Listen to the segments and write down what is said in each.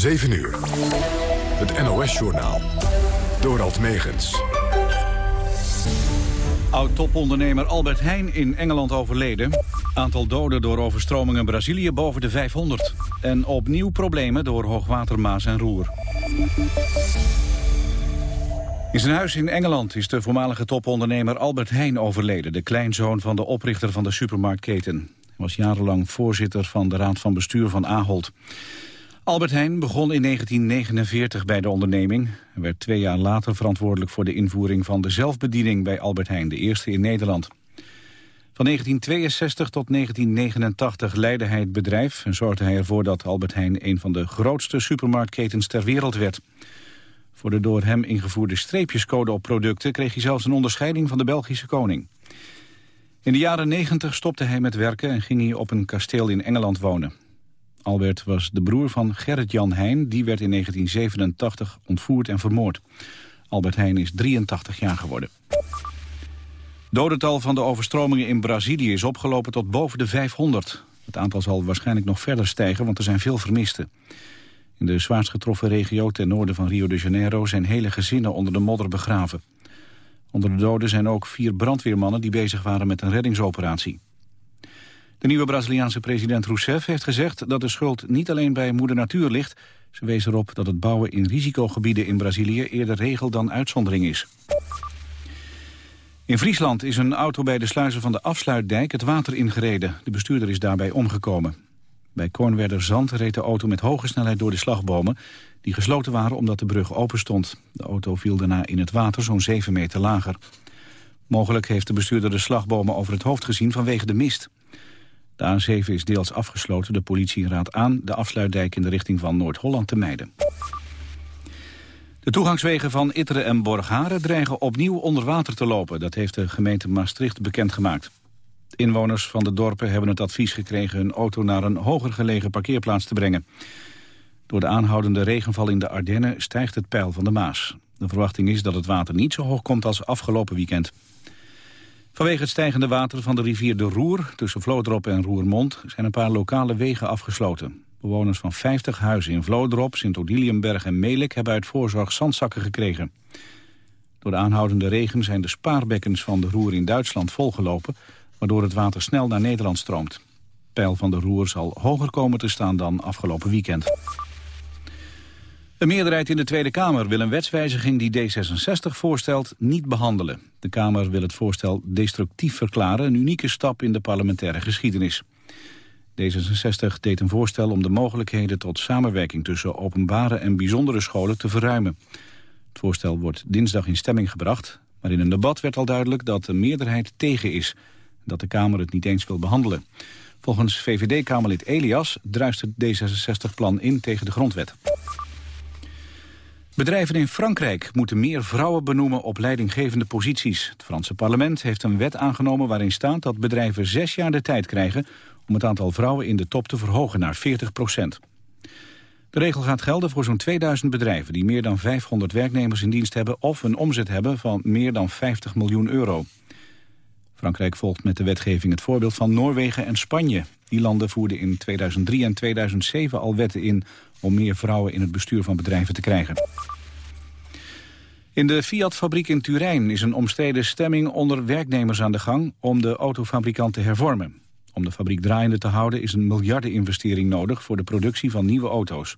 7 uur. Het NOS-journaal. Dorald Megens. Oud-topondernemer Albert Heijn in Engeland overleden. Aantal doden door overstromingen in Brazilië boven de 500. En opnieuw problemen door hoogwatermaas en Roer. In zijn huis in Engeland is de voormalige topondernemer Albert Heijn overleden... de kleinzoon van de oprichter van de supermarktketen. Hij was jarenlang voorzitter van de raad van bestuur van Ahold. Albert Heijn begon in 1949 bij de onderneming. Hij werd twee jaar later verantwoordelijk voor de invoering van de zelfbediening bij Albert Heijn, de eerste in Nederland. Van 1962 tot 1989 leidde hij het bedrijf en zorgde hij ervoor dat Albert Heijn een van de grootste supermarktketens ter wereld werd. Voor de door hem ingevoerde streepjescode op producten kreeg hij zelfs een onderscheiding van de Belgische koning. In de jaren 90 stopte hij met werken en ging hij op een kasteel in Engeland wonen. Albert was de broer van Gerrit-Jan Heijn. Die werd in 1987 ontvoerd en vermoord. Albert Heijn is 83 jaar geworden. Dodental van de overstromingen in Brazilië is opgelopen tot boven de 500. Het aantal zal waarschijnlijk nog verder stijgen, want er zijn veel vermisten. In de zwaarst getroffen regio ten noorden van Rio de Janeiro... zijn hele gezinnen onder de modder begraven. Onder de doden zijn ook vier brandweermannen die bezig waren met een reddingsoperatie. De nieuwe Braziliaanse president Rousseff heeft gezegd dat de schuld niet alleen bij moeder natuur ligt. Ze wees erop dat het bouwen in risicogebieden in Brazilië eerder regel dan uitzondering is. In Friesland is een auto bij de sluizen van de afsluitdijk het water ingereden. De bestuurder is daarbij omgekomen. Bij Kornwerder Zand reed de auto met hoge snelheid door de slagbomen... die gesloten waren omdat de brug open stond. De auto viel daarna in het water zo'n 7 meter lager. Mogelijk heeft de bestuurder de slagbomen over het hoofd gezien vanwege de mist. De A7 is deels afgesloten. De politie raadt aan de afsluitdijk in de richting van Noord-Holland te mijden. De toegangswegen van Itteren en Borgharen dreigen opnieuw onder water te lopen. Dat heeft de gemeente Maastricht bekendgemaakt. Inwoners van de dorpen hebben het advies gekregen hun auto naar een hoger gelegen parkeerplaats te brengen. Door de aanhoudende regenval in de Ardennen stijgt het peil van de Maas. De verwachting is dat het water niet zo hoog komt als afgelopen weekend. Vanwege het stijgende water van de rivier de Roer... tussen Vlodrop en Roermond zijn een paar lokale wegen afgesloten. Bewoners van 50 huizen in Vlodrop, Sint-Odiliumberg en Melik... hebben uit voorzorg zandzakken gekregen. Door de aanhoudende regen zijn de spaarbekkens van de Roer in Duitsland volgelopen... waardoor het water snel naar Nederland stroomt. Peil van de Roer zal hoger komen te staan dan afgelopen weekend. Een meerderheid in de Tweede Kamer wil een wetswijziging die D66 voorstelt niet behandelen. De Kamer wil het voorstel destructief verklaren, een unieke stap in de parlementaire geschiedenis. D66 deed een voorstel om de mogelijkheden tot samenwerking tussen openbare en bijzondere scholen te verruimen. Het voorstel wordt dinsdag in stemming gebracht, maar in een debat werd al duidelijk dat de meerderheid tegen is. Dat de Kamer het niet eens wil behandelen. Volgens VVD-Kamerlid Elias druist het D66-plan in tegen de grondwet. Bedrijven in Frankrijk moeten meer vrouwen benoemen op leidinggevende posities. Het Franse parlement heeft een wet aangenomen waarin staat dat bedrijven zes jaar de tijd krijgen om het aantal vrouwen in de top te verhogen naar 40 procent. De regel gaat gelden voor zo'n 2000 bedrijven die meer dan 500 werknemers in dienst hebben of een omzet hebben van meer dan 50 miljoen euro. Frankrijk volgt met de wetgeving het voorbeeld van Noorwegen en Spanje. Die landen voerden in 2003 en 2007 al wetten in om meer vrouwen in het bestuur van bedrijven te krijgen. In de Fiat-fabriek in Turijn is een omstreden stemming onder werknemers aan de gang om de autofabrikant te hervormen. Om de fabriek draaiende te houden is een miljardeninvestering nodig voor de productie van nieuwe auto's.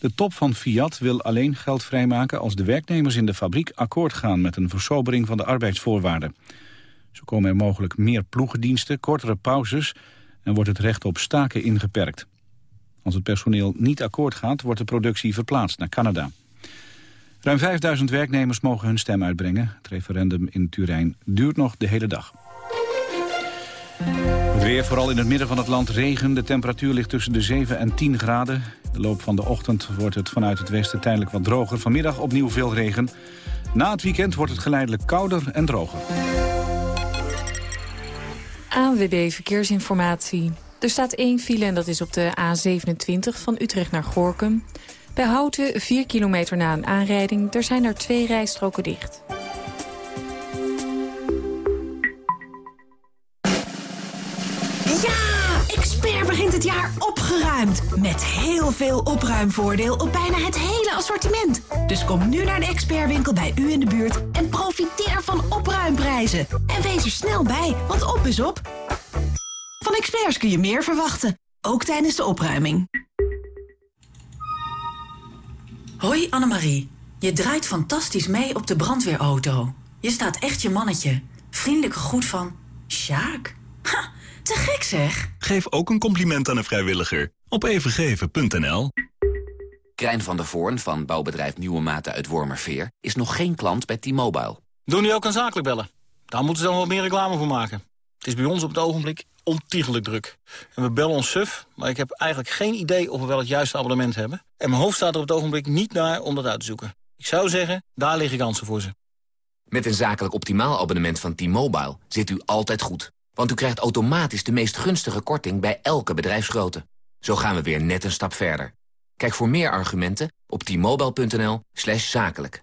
De top van Fiat wil alleen geld vrijmaken als de werknemers in de fabriek akkoord gaan met een versobering van de arbeidsvoorwaarden. Zo komen er mogelijk meer ploegendiensten, kortere pauzes en wordt het recht op staken ingeperkt. Als het personeel niet akkoord gaat, wordt de productie verplaatst naar Canada. Ruim 5000 werknemers mogen hun stem uitbrengen. Het referendum in Turijn duurt nog de hele dag. Het weer, vooral in het midden van het land, regen. De temperatuur ligt tussen de 7 en 10 graden. De loop van de ochtend wordt het vanuit het westen tijdelijk wat droger. Vanmiddag opnieuw veel regen. Na het weekend wordt het geleidelijk kouder en droger. ANWB Verkeersinformatie. Er staat één file en dat is op de A27 van Utrecht naar Gorkum. Bij Houten, 4 kilometer na een aanrijding, er zijn er twee rijstroken dicht. Begint het jaar op opgeruimd. Met heel veel opruimvoordeel op bijna het hele assortiment. Dus kom nu naar de expertwinkel bij u in de buurt en profiteer van opruimprijzen. En wees er snel bij, want op is op. Van experts kun je meer verwachten, ook tijdens de opruiming. Hoi Annemarie, je draait fantastisch mee op de brandweerauto. Je staat echt je mannetje. Vriendelijke groet van Sjaak. Te gek zeg. Geef ook een compliment aan een vrijwilliger op evengeven.nl. Krijn van der Voorn van bouwbedrijf Nieuwe Maten uit Wormerveer... is nog geen klant bij T-Mobile. Doen die ook aan zakelijk bellen? Daar moeten ze dan wat meer reclame voor maken. Het is bij ons op het ogenblik ontiegelijk druk. En we bellen ons suf, maar ik heb eigenlijk geen idee of we wel het juiste abonnement hebben. En mijn hoofd staat er op het ogenblik niet naar om dat uit te zoeken. Ik zou zeggen, daar liggen kansen voor ze. Met een zakelijk optimaal abonnement van T-Mobile zit u altijd goed. Want u krijgt automatisch de meest gunstige korting bij elke bedrijfsgrootte. Zo gaan we weer net een stap verder. Kijk voor meer argumenten op t-mobile.nl zakelijk.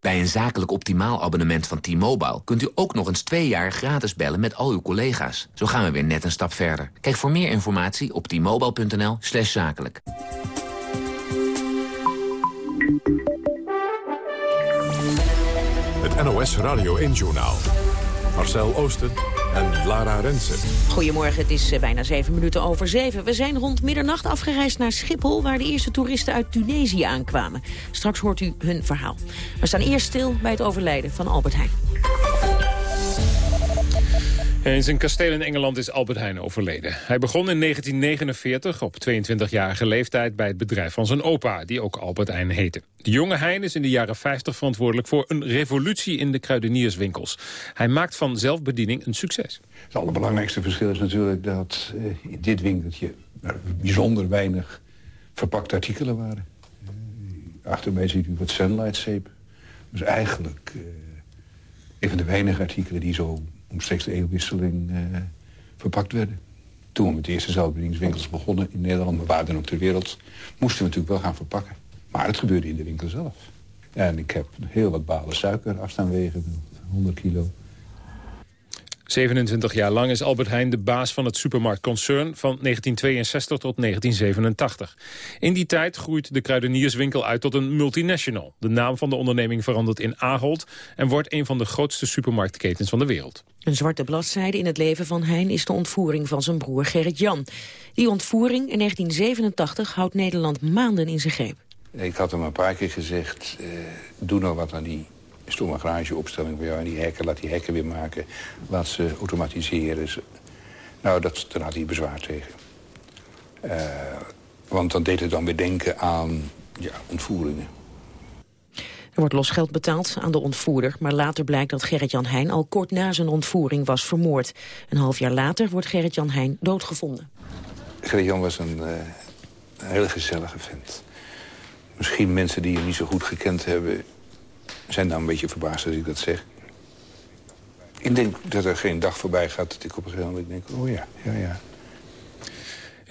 Bij een zakelijk optimaal abonnement van T-Mobile... kunt u ook nog eens twee jaar gratis bellen met al uw collega's. Zo gaan we weer net een stap verder. Kijk voor meer informatie op t-mobile.nl slash zakelijk. Het NOS Radio 1-journaal. Marcel Oosten en Lara Rensen. Goedemorgen, het is eh, bijna zeven minuten over zeven. We zijn rond middernacht afgereisd naar Schiphol... waar de eerste toeristen uit Tunesië aankwamen. Straks hoort u hun verhaal. We staan eerst stil bij het overlijden van Albert Heijn. In zijn kasteel in Engeland is Albert Heijn overleden. Hij begon in 1949 op 22-jarige leeftijd bij het bedrijf van zijn opa, die ook Albert Heijn heette. De jonge Heijn is in de jaren 50 verantwoordelijk voor een revolutie in de kruidenierswinkels. Hij maakt van zelfbediening een succes. Het allerbelangrijkste verschil is natuurlijk dat uh, in dit winkeltje bijzonder weinig verpakte artikelen waren. Uh, achter mij ziet u wat Sunlight zeep. Is eigenlijk een van de weinige artikelen die zo omstreeks de eeuwwisseling uh, verpakt werden. Toen we met de eerste zelfbedieningswinkels begonnen in Nederland... maar waar dan ook ter wereld, moesten we natuurlijk wel gaan verpakken. Maar het gebeurde in de winkel zelf. En ik heb heel wat balen suiker afstaan wegen, 100 kilo. 27 jaar lang is Albert Heijn de baas van het supermarktconcern van 1962 tot 1987. In die tijd groeit de kruidenierswinkel uit tot een multinational. De naam van de onderneming verandert in Ahold en wordt een van de grootste supermarktketens van de wereld. Een zwarte bladzijde in het leven van Heijn is de ontvoering van zijn broer Gerrit Jan. Die ontvoering in 1987 houdt Nederland maanden in zijn greep. Ik had hem een paar keer gezegd, uh, doe nou wat aan die stomme garageopstelling bij jou. En die hekken, laat die hekken weer maken. Laat ze automatiseren. Nou, dat, daar had hij bezwaar tegen. Uh, want dan deed het dan weer denken aan ja, ontvoeringen. Er wordt losgeld betaald aan de ontvoerder... maar later blijkt dat Gerrit-Jan Heijn al kort na zijn ontvoering was vermoord. Een half jaar later wordt Gerrit-Jan Heijn doodgevonden. Gerrit-Jan was een, uh, een hele gezellige vent. Misschien mensen die hem niet zo goed gekend hebben zijn dan een beetje verbaasd als ik dat zeg. Ik denk dat er geen dag voorbij gaat dat ik op een gegeven moment denk... oh ja, ja, ja.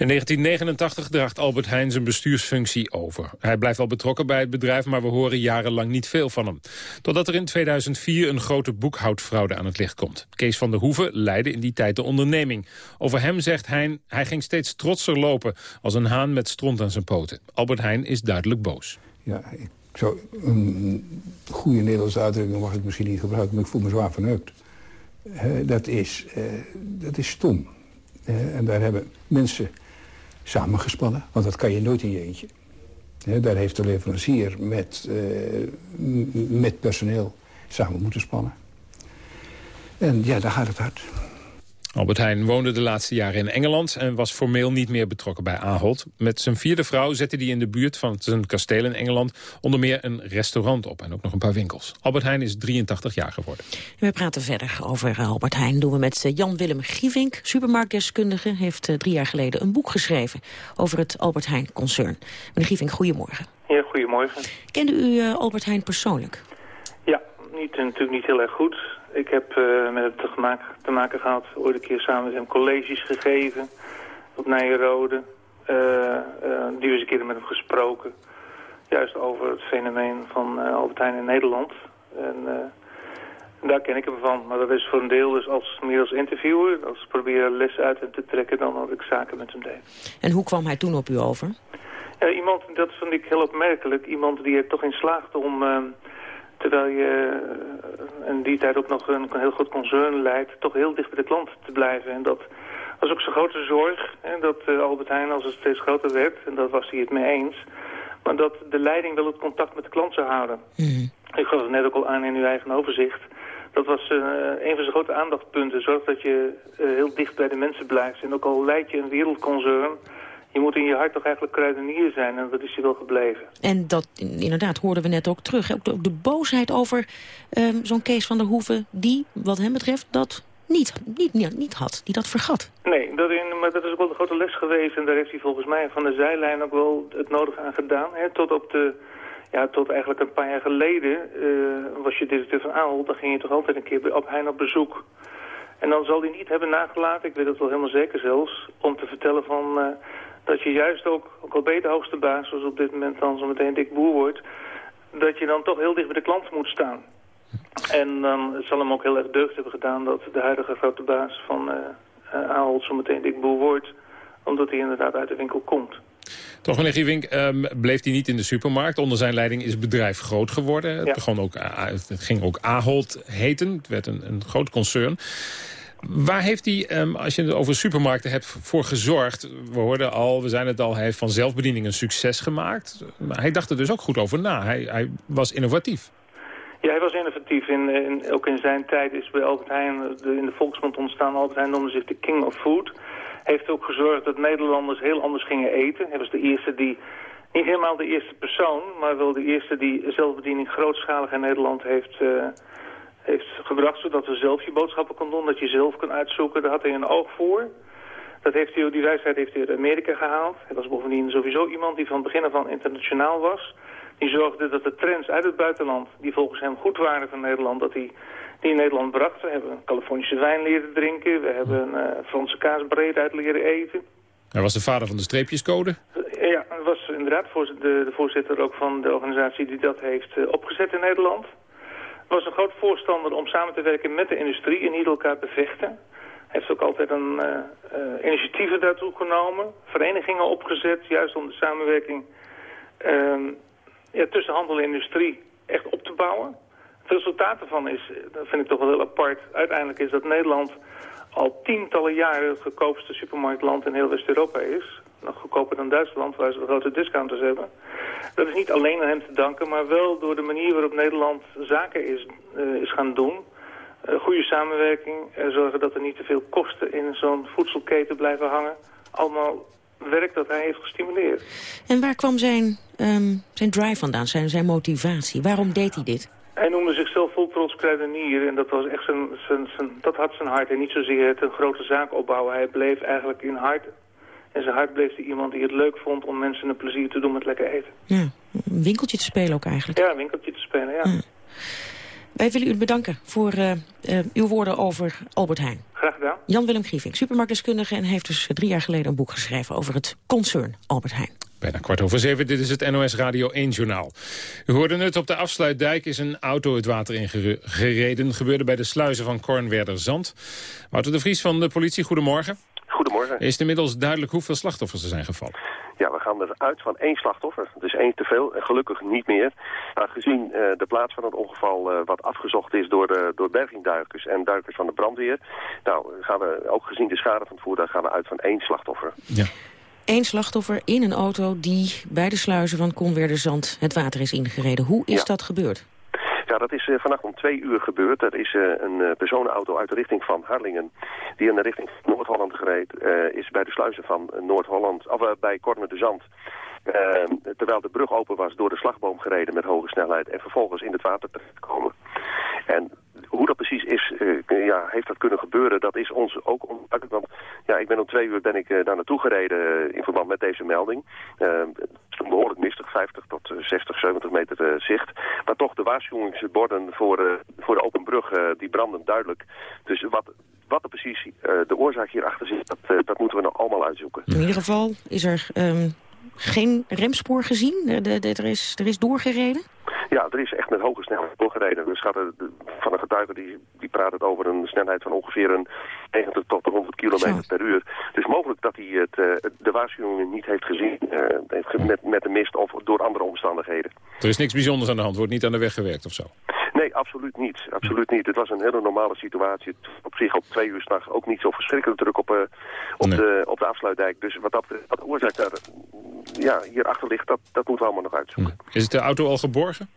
In 1989 draagt Albert Heijn zijn bestuursfunctie over. Hij blijft al betrokken bij het bedrijf, maar we horen jarenlang niet veel van hem. Totdat er in 2004 een grote boekhoudfraude aan het licht komt. Kees van der Hoeven leidde in die tijd de onderneming. Over hem zegt Heijn, hij ging steeds trotser lopen... als een haan met stront aan zijn poten. Albert Heijn is duidelijk boos. Ja, ik zo, een goede Nederlandse uitdrukking mag ik misschien niet gebruiken... maar ik voel me zwaar verneukt. dat, is, uh, dat is stom. en daar hebben mensen samengespannen, want dat kan je nooit in je eentje. daar heeft de leverancier met, uh, met personeel samen moeten spannen. En ja, daar gaat het hard. Albert Heijn woonde de laatste jaren in Engeland en was formeel niet meer betrokken bij Ahold. Met zijn vierde vrouw zette hij in de buurt van zijn kasteel in Engeland onder meer een restaurant op en ook nog een paar winkels. Albert Heijn is 83 jaar geworden. We praten verder over Albert Heijn. Doen we met eh, Jan-Willem Gievink, supermarktdeskundige, heeft eh, drie jaar geleden een boek geschreven over het Albert Heijn-concern. Meneer Gievink, goedemorgen. Ja, goedemorgen. Kende u Albert Heijn persoonlijk? niet, natuurlijk niet heel erg goed. Ik heb uh, met hem te, maken, te maken gehad, ooit een keer samen met hem colleges gegeven op Nijenrode. Uh, uh, die eens een keer met hem gesproken. Juist over het fenomeen van Albert Heijn in Nederland. En daar ken ik hem van. Maar dat is voor een deel dus als, meer als interviewer. Als proberen les uit hem te trekken dan dat ik zaken met hem deed. En hoe kwam hij toen op u over? Iemand, dat vond ik heel opmerkelijk. Iemand die er toch in slaagde om... Terwijl je uh, in die tijd ook nog een, een heel goed concern leidt... toch heel dicht bij de klant te blijven. En dat was ook zijn grote zorg. Hè, dat uh, Albert Heijn, als het steeds groter werd... en dat was hij het mee eens... maar dat de leiding wel het contact met de klant zou houden. Mm. Ik gaf het net ook al aan in uw eigen overzicht dat was uh, een van zijn grote aandachtspunten. Zorg dat je uh, heel dicht bij de mensen blijft. En ook al leid je een wereldconcern... je moet in je hart toch eigenlijk kruidenier zijn. En dat is je wel gebleven. En dat, inderdaad, hoorden we net ook terug. Ook de, ook de boosheid over um, zo'n Kees van der Hoeven... die, wat hem betreft, dat niet, niet, niet, niet had. Die dat vergat. Nee, dat in, maar dat is ook wel een grote les geweest. En daar heeft hij volgens mij van de zijlijn ook wel het nodige aan gedaan. Hè, tot op de ja, tot eigenlijk een paar jaar geleden uh, was je directeur van Aal. Dan ging je toch altijd een keer op Heijn op bezoek. En dan zal hij niet hebben nagelaten, ik weet het wel helemaal zeker zelfs... om te vertellen van, uh, dat je juist ook, ook al je de hoogste baas... zoals op dit moment dan zo meteen dik boer wordt... dat je dan toch heel dicht bij de klant moet staan. En dan zal hem ook heel erg deugd hebben gedaan... dat de huidige grote baas van uh, Ahold zo meteen dik boer wordt... omdat hij inderdaad uit de winkel komt. Toch, meneer Gievink, um, bleef hij niet in de supermarkt. Onder zijn leiding is het bedrijf groot geworden. Het, begon ook, het ging ook Ahold heten. Het werd een, een groot concern. Waar heeft hij, um, als je het over supermarkten hebt, voor gezorgd? We hoorden al, we zijn het al, hij heeft van zelfbediening een succes gemaakt. Hij dacht er dus ook goed over na. Hij, hij was innovatief. Ja, hij was innovatief. In, in, ook in zijn tijd is bij Albert Heijn in de volksmond ontstaan. Albert Heijn noemde zich de king of food heeft ook gezorgd dat Nederlanders heel anders gingen eten. Hij was de eerste die, niet helemaal de eerste persoon, maar wel de eerste die zelfbediening grootschalig in Nederland heeft, uh, heeft gebracht. Zodat we zelf je boodschappen konden doen, dat je zelf kon uitzoeken. Daar had hij een oog voor. Dat heeft hij, die wijsheid heeft hij uit Amerika gehaald. Hij was bovendien sowieso iemand die van het begin af aan internationaal was. Die zorgde dat de trends uit het buitenland, die volgens hem goed waren van Nederland, dat hij die in Nederland bracht. We hebben Californische wijn leren drinken. We hebben uh, Franse kaasbreed uit leren eten. Hij was de vader van de streepjescode? Ja, hij was inderdaad de, de, voorzitter ook van de organisatie die dat heeft uh, opgezet in Nederland. Was een groot voorstander om samen te werken met de industrie en niet elkaar bevechten. Hij heeft ook altijd een uh, initiatieven daartoe genomen, verenigingen opgezet, juist om de samenwerking ehm, ja, tussen handel en industrie echt op te bouwen. Het resultaat ervan is, dat vind ik toch wel heel apart, uiteindelijk is dat Nederland al tientallen jaren het goedkoopste supermarktland in heel West-Europa is. Nog goedkoper dan Duitsland, waar ze grote discounters hebben. Dat is niet alleen aan hem te danken, maar wel door de manier waarop Nederland zaken is, uh, is gaan doen. Uh, goede samenwerking, uh, zorgen dat er niet te veel kosten in zo'n voedselketen blijven hangen. Allemaal werk dat hij heeft gestimuleerd. En waar kwam zijn, um, zijn drive vandaan, zijn, zijn motivatie? Waarom deed hij dit? Hij noemde zichzelf vol trots kruidenier en dat, was echt zijn, zijn, zijn, dat had zijn hart. En niet zozeer het een grote zaak opbouwen. Hij bleef eigenlijk in hart. En zijn hart bleef hij iemand die het leuk vond om mensen een plezier te doen met lekker eten. Ja, een winkeltje te spelen ook eigenlijk. Ja, een winkeltje te spelen, ja. ja. Wij willen u bedanken voor uh, uh, uw woorden over Albert Heijn. Graag gedaan. Jan-Willem Grieving, supermarktdeskundige... en heeft dus drie jaar geleden een boek geschreven over het concern Albert Heijn. Bijna kwart over zeven, dit is het NOS Radio 1-journaal. U hoorde het, op de afsluitdijk is een auto het water ingereden. Gebeurde bij de sluizen van Kornwerder Zand. Wouter de Vries van de politie, goedemorgen. Goedemorgen. Is het inmiddels duidelijk hoeveel slachtoffers er zijn gevallen? Ja, we gaan eruit van één slachtoffer. Dus één te veel, en gelukkig niet meer. Maar gezien uh, de plaats van het ongeval uh, wat afgezocht is door, de, door bergingduikers en duikers van de brandweer... nou, gaan we, ook gezien de schade van het voertuig, gaan we uit van één slachtoffer. Ja. Eén slachtoffer in een auto die bij de sluizen van Conwerderzand het water is ingereden. Hoe is ja. dat gebeurd? Ja, dat is uh, vannacht om twee uur gebeurd. Er is uh, een uh, personenauto uit de richting van Harlingen... die in de richting Noord-Holland gereed is bij de sluizen van Noord-Holland... of bij Korne de Zand... terwijl de brug open was door de slagboom gereden met hoge snelheid... en vervolgens in het water terechtgekomen. En hoe dat precies is, uh, ja, heeft dat kunnen gebeuren, dat is ons ook onduidelijk. Want ja, ik ben om twee uur ben ik uh, daar naartoe gereden in verband met deze melding. het is toen behoorlijk mistig, 50 tot 60, 70 meter zicht. Maar toch de waarschuwingsborden voor, voor de open brug, die branden duidelijk. Dus wat, wat er precies de oorzaak hierachter zit, dat, dat moeten we nog allemaal uitzoeken. In ieder geval is er um, geen remspoor gezien? De, er, is, er is doorgereden? Ja, er is echt met hoge snelheid doorgereden. Dus gaat van een getuige die, die praat het over een snelheid van ongeveer een 90 tot 100 kilometer per uur. Het is mogelijk dat hij het, uh, de waarschuwingen niet heeft gezien uh, met, met de mist of door andere omstandigheden. Er is niks bijzonders aan de hand, wordt niet aan de weg gewerkt of zo? Nee, absoluut niet. Absoluut niet. Het was een hele normale situatie. Op zich op twee uur s'nachts ook niet zo verschrikkelijk druk op, uh, op, nee. de, op de afsluitdijk. Dus wat, dat, wat de oorzaak daar ja, hierachter ligt, dat, dat moeten we allemaal nog uitzoeken. Is het de auto al geborgen?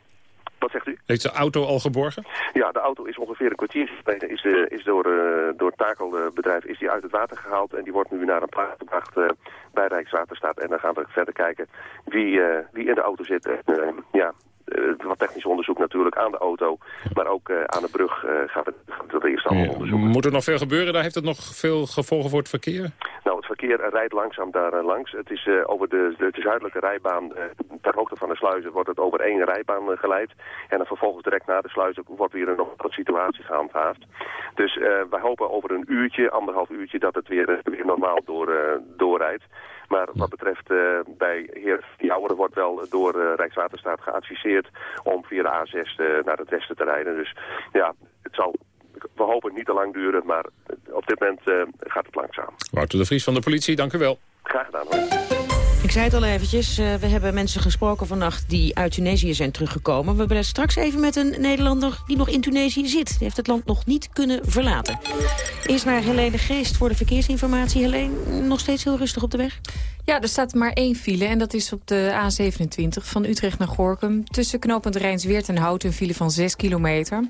Wat zegt u? Heeft de auto al geborgen? Ja, de auto is ongeveer een kwartier geleden is, de, is door, uh, door het takelbedrijf is die uit het water gehaald. En die wordt nu naar een plaats gebracht uh, bij Rijkswaterstaat. En dan gaan we verder kijken wie, wie in de auto zit. ja, wat technisch onderzoek natuurlijk aan de auto. Maar ook aan de brug gaat het, dat eerst allemaal onderzoeken. Moet er nog veel gebeuren? Daar heeft het nog veel gevolgen voor het verkeer? Nou, het verkeer rijdt langzaam daar langs. Het is over de, de, de zuidelijke rijbaan, ter hoogte van de sluizen, wordt het over één rijbaan geleid. En dan vervolgens direct na de sluizen wordt weer een nog wat situatie gehandhaafd. Dus wij hopen over een uurtje, anderhalf uurtje, dat het weer, weer normaal door, doorrijdt. Maar wat betreft uh, bij heer Jouweren wordt wel door uh, Rijkswaterstaat geadviseerd om via de A6 uh, naar het westen te rijden. Dus ja, het zal we hopen het niet te lang duren, maar op dit moment gaat het langzaam. Wouter de Vries van de politie, dank u wel. Graag gedaan hoor. Ik zei het al eventjes, uh, we hebben mensen gesproken vannacht die uit Tunesië zijn teruggekomen. We bellen straks even met een Nederlander die nog in Tunesië zit. Die heeft het land nog niet kunnen verlaten. Eerst naar Helene Geest voor de verkeersinformatie. Helene, nog steeds heel rustig op de weg? Ja, er staat maar één file en dat is op de A27 van Utrecht naar Gorkum. Tussen knooppunt Rijnsweert en Hout een file van 6 kilometer.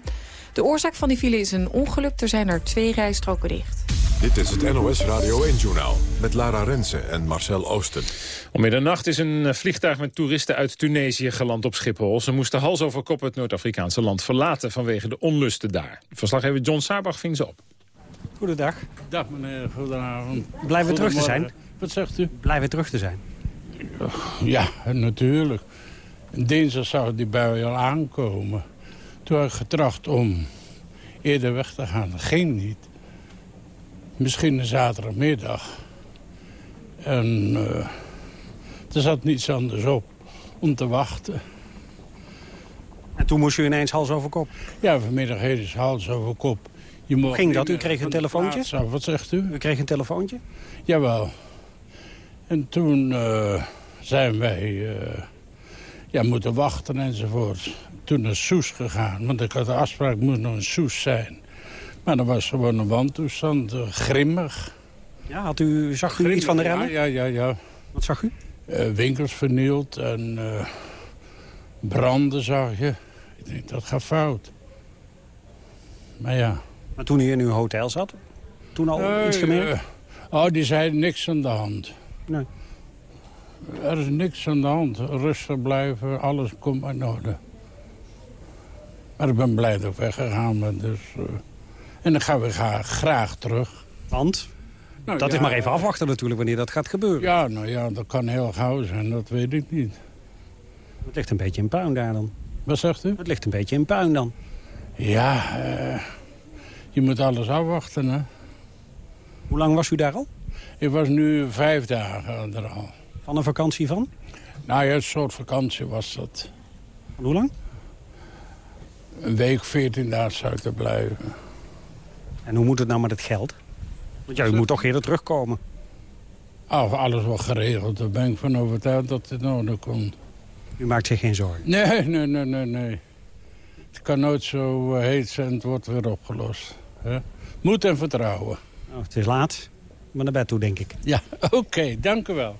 De oorzaak van die file is een ongeluk. Er zijn er twee rijstroken dicht. Dit is het NOS Radio 1-journaal met Lara Rensen en Marcel Oosten. Om middernacht is een vliegtuig met toeristen uit Tunesië geland op Schiphol. Ze moesten hals over kop het Noord-Afrikaanse land verlaten vanwege de onlusten daar. Verslaggever John Sabach ving ze op. Goedendag. Dag meneer, goedenavond. Blij weer terug te zijn. Wat zegt u? Blij weer terug te zijn. Ja, natuurlijk. Dinsdag zou die bui al aankomen. Toen heb ik getracht om eerder weg te gaan. Dat ging niet. Misschien een zaterdagmiddag. En uh, er zat niets anders op om te wachten. En toen moest u ineens hals over kop? Ja, vanmiddag is hals over kop. Je Hoe ging dat? U kreeg een telefoontje? Af. Wat zegt u? U kreeg een telefoontje? Jawel. En toen uh, zijn wij uh, ja, moeten wachten enzovoort. Toen naar Soes gegaan, want ik had de afspraak, moest nog in Soes zijn. Maar dat was gewoon een wantoestand, uh, grimmig. Ja, had u, zag u iets van de remmen? Ja, ja, ja. Wat zag u? Uh, winkels vernield en uh, branden zag je. Ik denk, dat gaat fout. Maar ja. Maar toen u in uw hotel zat? Toen al iets gemerkt? oh, die zeiden niks aan de hand. Nee. Er is niks aan de hand. Rustig blijven, alles komt in orde. Maar ik ben blij dat ik weggegaan ben. Dus, en dan gaan we graag, graag terug. Want? Nou, dat ja, is maar even afwachten natuurlijk wanneer dat gaat gebeuren. Ja, nou ja, dat kan heel gauw zijn. Dat weet ik niet. Het ligt een beetje in puin daar dan. Wat zegt u? Het ligt een beetje in puin dan. Ja, uh, je moet alles afwachten, hè. Hoe lang was u daar al? Ik was nu vijf dagen er al. Van een vakantie van? Nou ja, een soort vakantie was dat. Van hoe lang? Een week, veertien dagen zou ik er blijven. En hoe moet het nou met het geld? Want ja, u moet toch eerder terugkomen. Oh, alles wordt geregeld. Daar ben ik van overtuigd dat het nodig komt. U maakt zich geen zorgen? Nee, nee, nee, nee, nee. Het kan nooit zo heet zijn, het wordt weer opgelost. He? Moed en vertrouwen. Oh, het is laat, maar naar bed toe, denk ik. Ja, oké, okay, dank u wel.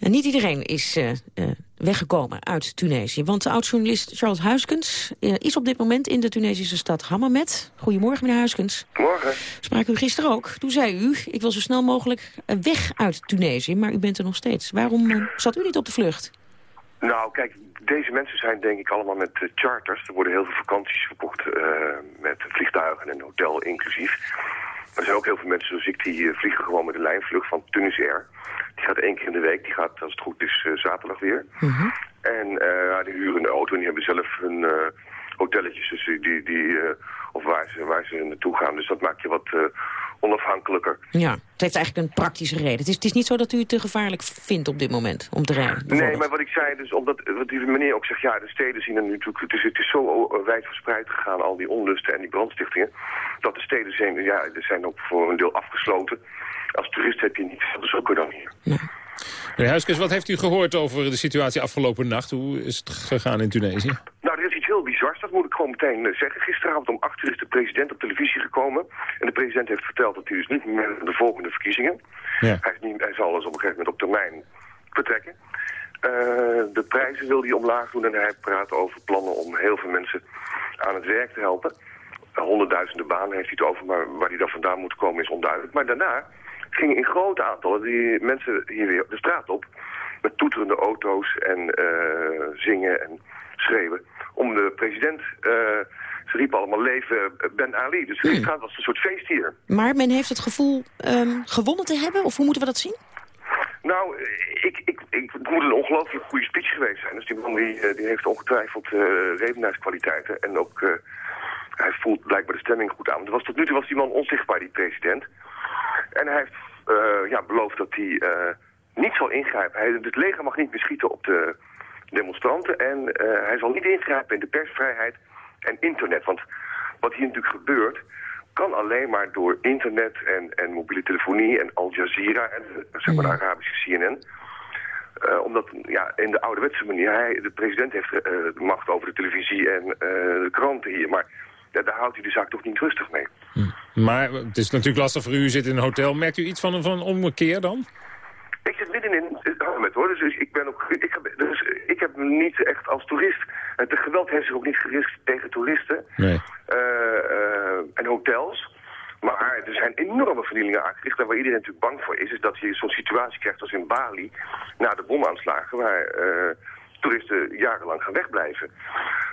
En niet iedereen is uh, uh, weggekomen uit Tunesië. Want de oud-journalist Charles Huiskens uh, is op dit moment in de Tunesische stad Hammamet. Goedemorgen, meneer Huiskens. Morgen. Sprak u gisteren ook. Toen zei u, ik wil zo snel mogelijk weg uit Tunesië, maar u bent er nog steeds. Waarom zat u niet op de vlucht? Nou, kijk, deze mensen zijn denk ik allemaal met eh, charters. Er worden heel veel vakanties verkocht eh, met vliegtuigen en hotel inclusief. Maar er zijn ook heel veel mensen zoals ik die eh, vliegen gewoon met een lijnvlucht van Tunis Air. Die gaat één keer in de week, die gaat als het goed is eh, zaterdag weer. En eh, die huren een auto en die hebben zelf hun hotelletjes dus die, die, of waar ze, waar ze naartoe gaan. Dus dat maakt je wat onafhankelijker. Ja, het heeft eigenlijk een praktische reden. Het is, het is niet zo dat u het te gevaarlijk vindt op dit moment om te rijden. Nee, maar wat ik zei, dus omdat wat die meneer ook zegt, ja, de steden zien er nu natuurlijk, het is, het is zo eh, wijd verspreid gegaan, al die onlusten en die brandstichtingen, dat de steden zijn, ja, er zijn ook voor een deel afgesloten. Als toerist heb je niet veel bezoeken dan hier. Meneer Huiskes, wat heeft u gehoord over de situatie afgelopen nacht? Hoe is het gegaan in Tunesië? Nou, iets heel bizars, dat moet ik gewoon meteen eh, zeggen. Gisteravond om acht uur is de president op televisie gekomen. En de president heeft verteld dat hij dus niet meer de volgende verkiezingen. Ja. Hij, is niet, hij zal dus op een gegeven moment op termijn vertrekken. Eh, de prijzen wil hij omlaag doen en hij praat over plannen om heel veel mensen aan het werk te helpen. Honderdduizenden banen heeft hij het over, maar waar hij dan vandaan moet komen is onduidelijk. Maar daarna gingen in grote aantallen die mensen hier weer de straat op met toeterende auto's en eh, zingen en schreeuwen om de president. eh, ze riepen allemaal leven Ben Ali. Dus was het een soort feest hier. Maar men heeft het gevoel ehm, gewonnen te hebben? Of hoe moeten we dat zien? Nou, ik, ik, ik, het moet een ongelooflijk goede speech geweest zijn. Dus die man die, eh, die heeft ongetwijfeld uh, redenaarskwaliteiten. En ook, eh, hij voelt blijkbaar de stemming goed aan. Want was, tot nu toe was die man onzichtbaar, die president. En hij heeft eh, ja, beloofd dat hij eh, niet zal ingrijpen. Hij, het leger mag niet beschieten op de demonstranten. En eh, hij zal niet ingrijpen in de persvrijheid en internet. Want wat hier natuurlijk gebeurt kan alleen maar door internet en, en mobiele telefonie en Al Jazeera en eh, zeg maar de Arabische CNN. Eh, omdat ja, in de ouderwetse manier, hij, de president heeft eh, de macht over de televisie en de kranten hier. Maar ja, daar houdt hij de zaak toch niet rustig mee. Maar het is natuurlijk lastig voor u, u zit in een hotel. Merkt u iets van een, van een ommekeer dan? Ik zit middenin het met hoor, dus ik ben ook, ik heb, dus ik heb niet echt als toerist, het geweld heeft zich ook niet gericht tegen toeristen Nee. eh, eh, en hotels. Maar er zijn enorme vernielingen aangericht. En waar iedereen natuurlijk bang voor is, is dat je zo'n situatie krijgt als in Bali... na de bomaanslagen, waar eh, toeristen jarenlang gaan wegblijven.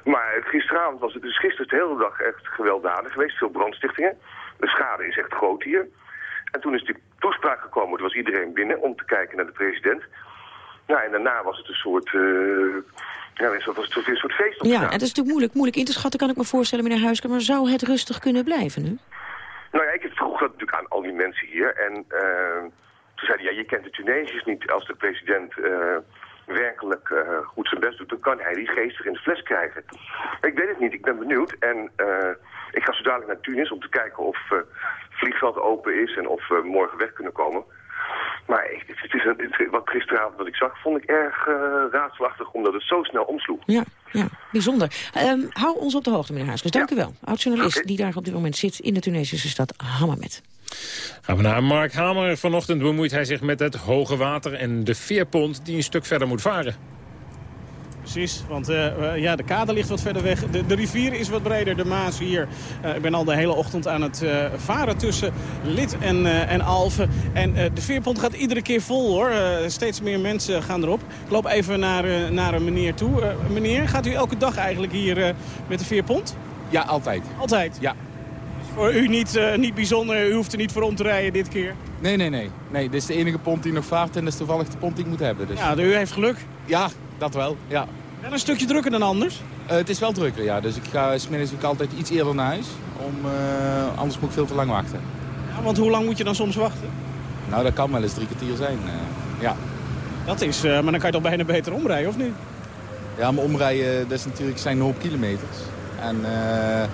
Maar gisteravond was het dus gisteren de hele dag echt gewelddadig geweest. Veel brandstichtingen. De schade is echt groot hier. En toen is die toespraak gekomen, toen was iedereen binnen om te kijken naar de president. Ja, en daarna was het een soort... eh ja, was het een soort feest Ja, en dat is natuurlijk moeilijk, moeilijk in te schatten, kan ik me voorstellen, meneer Huisker. Maar zou het rustig kunnen blijven nu? Nou ja, ik vroeg dat natuurlijk aan al die mensen hier. En uh, toen zeiden ja, je kent de Tunesiërs niet. Als de president uh, werkelijk uh, goed zijn best doet, dan kan hij die geestig in de fles krijgen. Ik weet het niet, ik ben benieuwd. En ik ga zo dadelijk naar Tunis om te kijken of vliegveld open is en of we morgen weg kunnen komen. Maar het, het is een, het, wat gisteravond wat ik zag, vond ik erg uh, raadselachtig, omdat het zo snel omsloeg. Ja, ja bijzonder. Um, hou ons op de hoogte, meneer Huiskes. Dank ja. u wel. Oud-journalist okay. die daar op dit moment zit in de Tunesische stad Hammamet. Gaan we naar Mark Hamer. Vanochtend bemoeit hij zich met het hoge water en de veerpont die een stuk verder moet varen. Precies, want uh, ja, de kade ligt wat verder weg. De, de rivier is wat breder, de Maas hier. Uh, ik ben al de hele ochtend aan het uh, varen tussen Lid en, en Alphen. En de veerpont gaat iedere keer vol hoor. steeds meer mensen gaan erop. Ik loop even naar, naar een meneer toe. meneer, gaat u elke dag eigenlijk hier met de veerpont? Ja, altijd. Altijd? Ja. Voor u niet, niet bijzonder, u hoeft er niet voor om te rijden dit keer? Nee, nee, nee. nee dit is de enige pont die nog vaart en dat is toevallig de pont die ik moet hebben. Dus. Ja, u heeft geluk. Ja, dat wel, ja. Wel een stukje drukker dan anders? Uh, het is wel drukker, ja. Dus ik ga smiddags ook altijd iets eerder naar huis. Om, uh, anders moet ik veel te lang wachten. Ja, want hoe lang moet je dan soms wachten? Nou, dat kan wel eens drie kwartier zijn, ja. Dat is, maar dan kan je toch bijna beter omrijden, of niet? Ja, maar omrijden, dat is natuurlijk, zijn een hoop kilometers. En,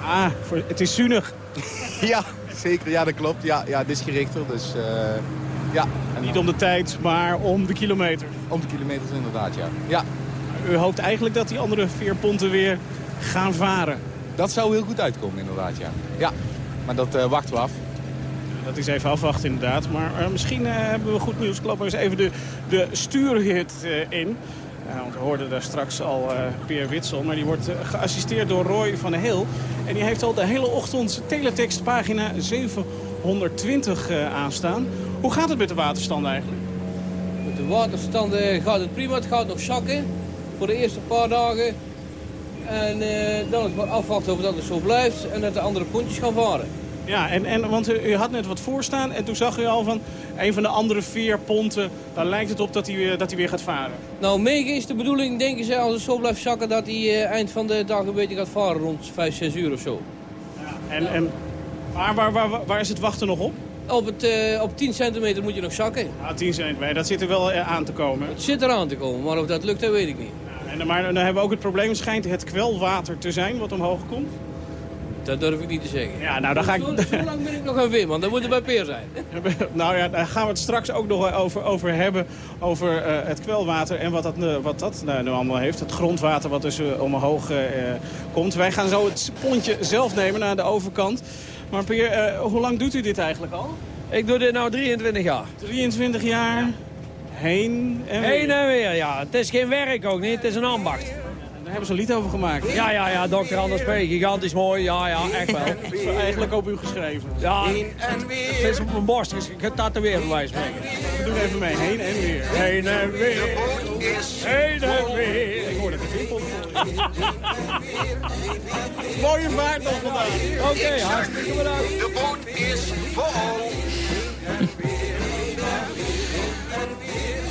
ah, voor, het is zuinig. ja, zeker. Ja, dat klopt. Ja, ja het is gerichter, dus ja. En Niet om de tijd, maar om de kilometer. Om de kilometers inderdaad, ja. Ja, u hoopt eigenlijk dat die andere veerponten weer gaan varen. Dat zou heel goed uitkomen inderdaad, ja. Ja, maar dat uh, wachten we af. Dat is even afwachten inderdaad. Maar uh, misschien hebben we goed nieuws. Ik loop eens even de, de stuurhit in. We hoorden daar straks al Peer Witsel. Maar die wordt geassisteerd door Roy van der Heel. En die heeft al de hele ochtend teletextpagina 720 aanstaan. Hoe gaat het met de waterstand eigenlijk? Met de waterstanden gaat het prima. Het gaat nog zakken. voor de eerste paar dagen. En uh, dan maar afwachten of dat het zo blijft en dat de andere pontjes gaan varen. Ja, en, en, want u, u, had net wat voorstaan en toen zag u al van een van de andere vier ponten, daar lijkt het op dat hij, weer, dat hij weer gaat varen. Nou, Megen is de bedoeling, denken ze, als het zo blijft zakken, dat hij uh, eind van de dag een beetje gaat varen, rond 5, 6 uur of zo. Ja, en, en, maar waar, waar, waar is het wachten nog op? Op, het, uh, op 10 centimeter moet je nog zakken. Ja, 10 centimeter, dat zit er wel aan te komen. Het zit er aan te komen, maar of dat lukt, dat weet ik niet. Ja, en, maar dan hebben we ook het probleem, schijnt het kwelwater te zijn wat omhoog komt. Dat durf ik niet te zeggen. Ja, nou, dan ga ik... Zo, zo lang ben ik nog aan win, want dan moet het bij Peer zijn. nou ja, daar gaan we het straks ook nog over, over hebben. Over uh, het kwelwater en wat dat, uh, wat dat nou, nu allemaal heeft. Het grondwater wat dus uh, omhoog komt. Wij gaan zo het pontje zelf nemen naar de overkant. Maar Peer, hoe lang doet u dit eigenlijk al? Ik doe dit nu 23 jaar. 23 jaar? Heen en weer? Heen en weer, ja. Het is geen werk ook niet, het is een ambacht. Daar hebben ze een lied over gemaakt. Ja, ja, ja, dokter Anders P. Gigantisch mooi. Ja, ja, echt wel. Is eigenlijk op u geschreven. Ja, het is op mijn borst getatoeëerd bij wijze spreken. We doen even mee. Heen en weer. Heen en weer. Heen en weer. Ik hoor dat de Mooie vaart nog vandaag. Oké, okay, hartstikke bedankt. De boot is vol.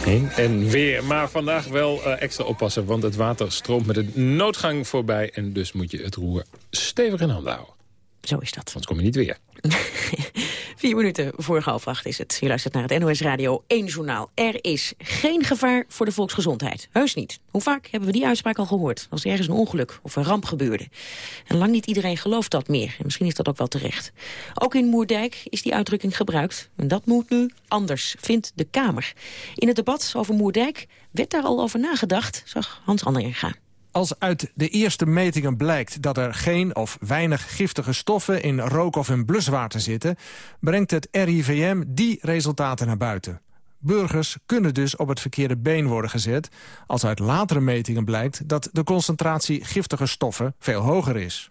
Heen en weer. Maar vandaag wel uh, extra oppassen, want het water stroomt met een noodgang voorbij. En dus moet je het roer stevig in handen houden. Zo is dat. Anders kom je niet weer. Vier minuten voor half acht is het. Je luistert naar het NOS Radio 1 Journaal. Er is geen gevaar voor de volksgezondheid. Heus niet. Hoe vaak hebben we die uitspraak al gehoord? Als er ergens een ongeluk of een ramp gebeurde. En lang niet iedereen gelooft dat meer. En misschien is dat ook wel terecht. Ook in Moerdijk is die uitdrukking gebruikt. En dat moet nu anders, vindt de Kamer. In het debat over Moerdijk werd daar al over nagedacht, zag Hans Andringa. Als uit de eerste metingen blijkt dat er geen of weinig giftige stoffen in rook of in bluswater zitten, brengt het RIVM die resultaten naar buiten. Burgers kunnen dus op het verkeerde been worden gezet... als uit latere metingen blijkt dat de concentratie giftige stoffen veel hoger is.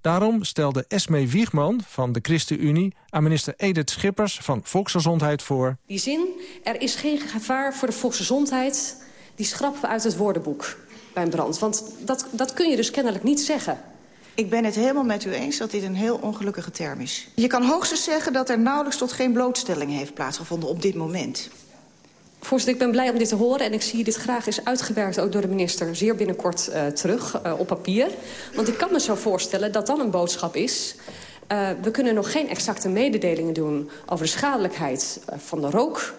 Daarom stelde Esme Wiegman van de ChristenUnie... aan minister Edith Schippers van Volksgezondheid voor... Die zin, er is geen gevaar voor de volksgezondheid... die schrappen we uit het woordenboek bij een brand. Want dat, dat kun je dus kennelijk niet zeggen. Ik ben het helemaal met u eens dat dit een heel ongelukkige term is. Je kan hoogstens zeggen dat er nauwelijks tot geen blootstelling heeft plaatsgevonden op dit moment. Voorzitter, ik ben blij om dit te horen en ik zie dit graag is uitgewerkt ook door de minister zeer binnenkort uh, terug uh, op papier. Want ik kan me zo voorstellen dat dan een boodschap is... Uh, we kunnen nog geen exacte mededelingen doen over de schadelijkheid van de rook...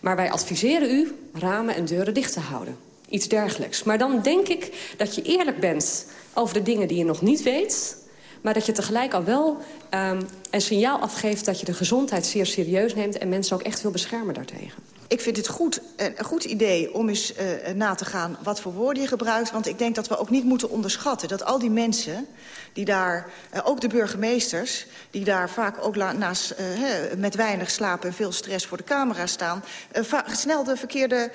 maar wij adviseren u ramen en deuren dicht te houden iets dergelijks. Maar dan denk ik dat je eerlijk bent over de dingen die je nog niet weet... maar dat je tegelijk al wel um, een signaal afgeeft... dat je de gezondheid zeer serieus neemt... en mensen ook echt wil beschermen daartegen. Ik vind het goed, een goed idee om eens uh, na te gaan wat voor woorden je gebruikt. Want ik denk dat we ook niet moeten onderschatten dat al die mensen die daar, uh, ook de burgemeesters... die daar vaak ook naast, met weinig slaap en veel stress voor de camera staan... snel de verkeerde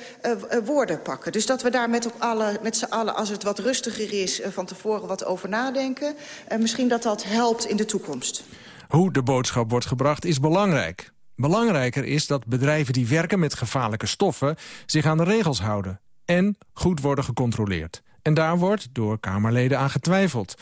woorden pakken. Dus dat we daar met, alle, met z'n allen, als het wat rustiger is... van tevoren wat over nadenken. misschien dat dat helpt in de toekomst. Hoe de boodschap wordt gebracht is belangrijk. Belangrijker is dat bedrijven die werken met gevaarlijke stoffen... zich aan de regels houden en goed worden gecontroleerd. En daar wordt door Kamerleden aan getwijfeld.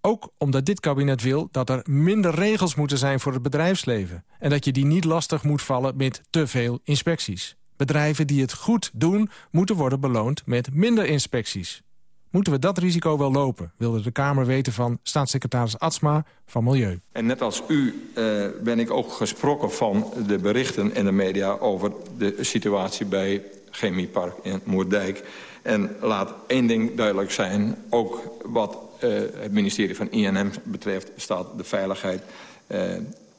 Ook omdat dit kabinet wil dat er minder regels moeten zijn voor het bedrijfsleven. En dat je die niet lastig moet vallen met te veel inspecties. Bedrijven die het goed doen, moeten worden beloond met minder inspecties. Moeten we dat risico wel lopen, wilde de Kamer weten van staatssecretaris Atsma van Milieu. En net als u uh, ben ik ook gesproken van de berichten in de media... over de situatie bij Chemiepark in Moerdijk. En laat één ding duidelijk zijn, ook wat uh, het ministerie van INM betreft... staat de veiligheid uh,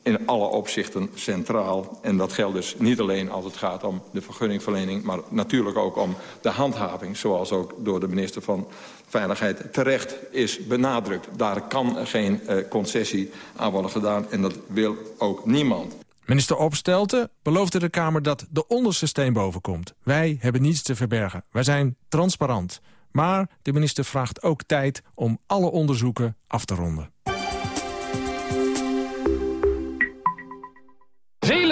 in alle opzichten centraal. En dat geldt dus niet alleen als het gaat om de vergunningverlening... maar natuurlijk ook om de handhaving, zoals ook door de minister van Veiligheid terecht is benadrukt. Daar kan geen uh, concessie aan worden gedaan en dat wil ook niemand. Minister Opstelten beloofde de Kamer dat de onderste steen boven komt. Wij hebben niets te verbergen. Wij zijn transparant. Maar de minister vraagt ook tijd om alle onderzoeken af te ronden.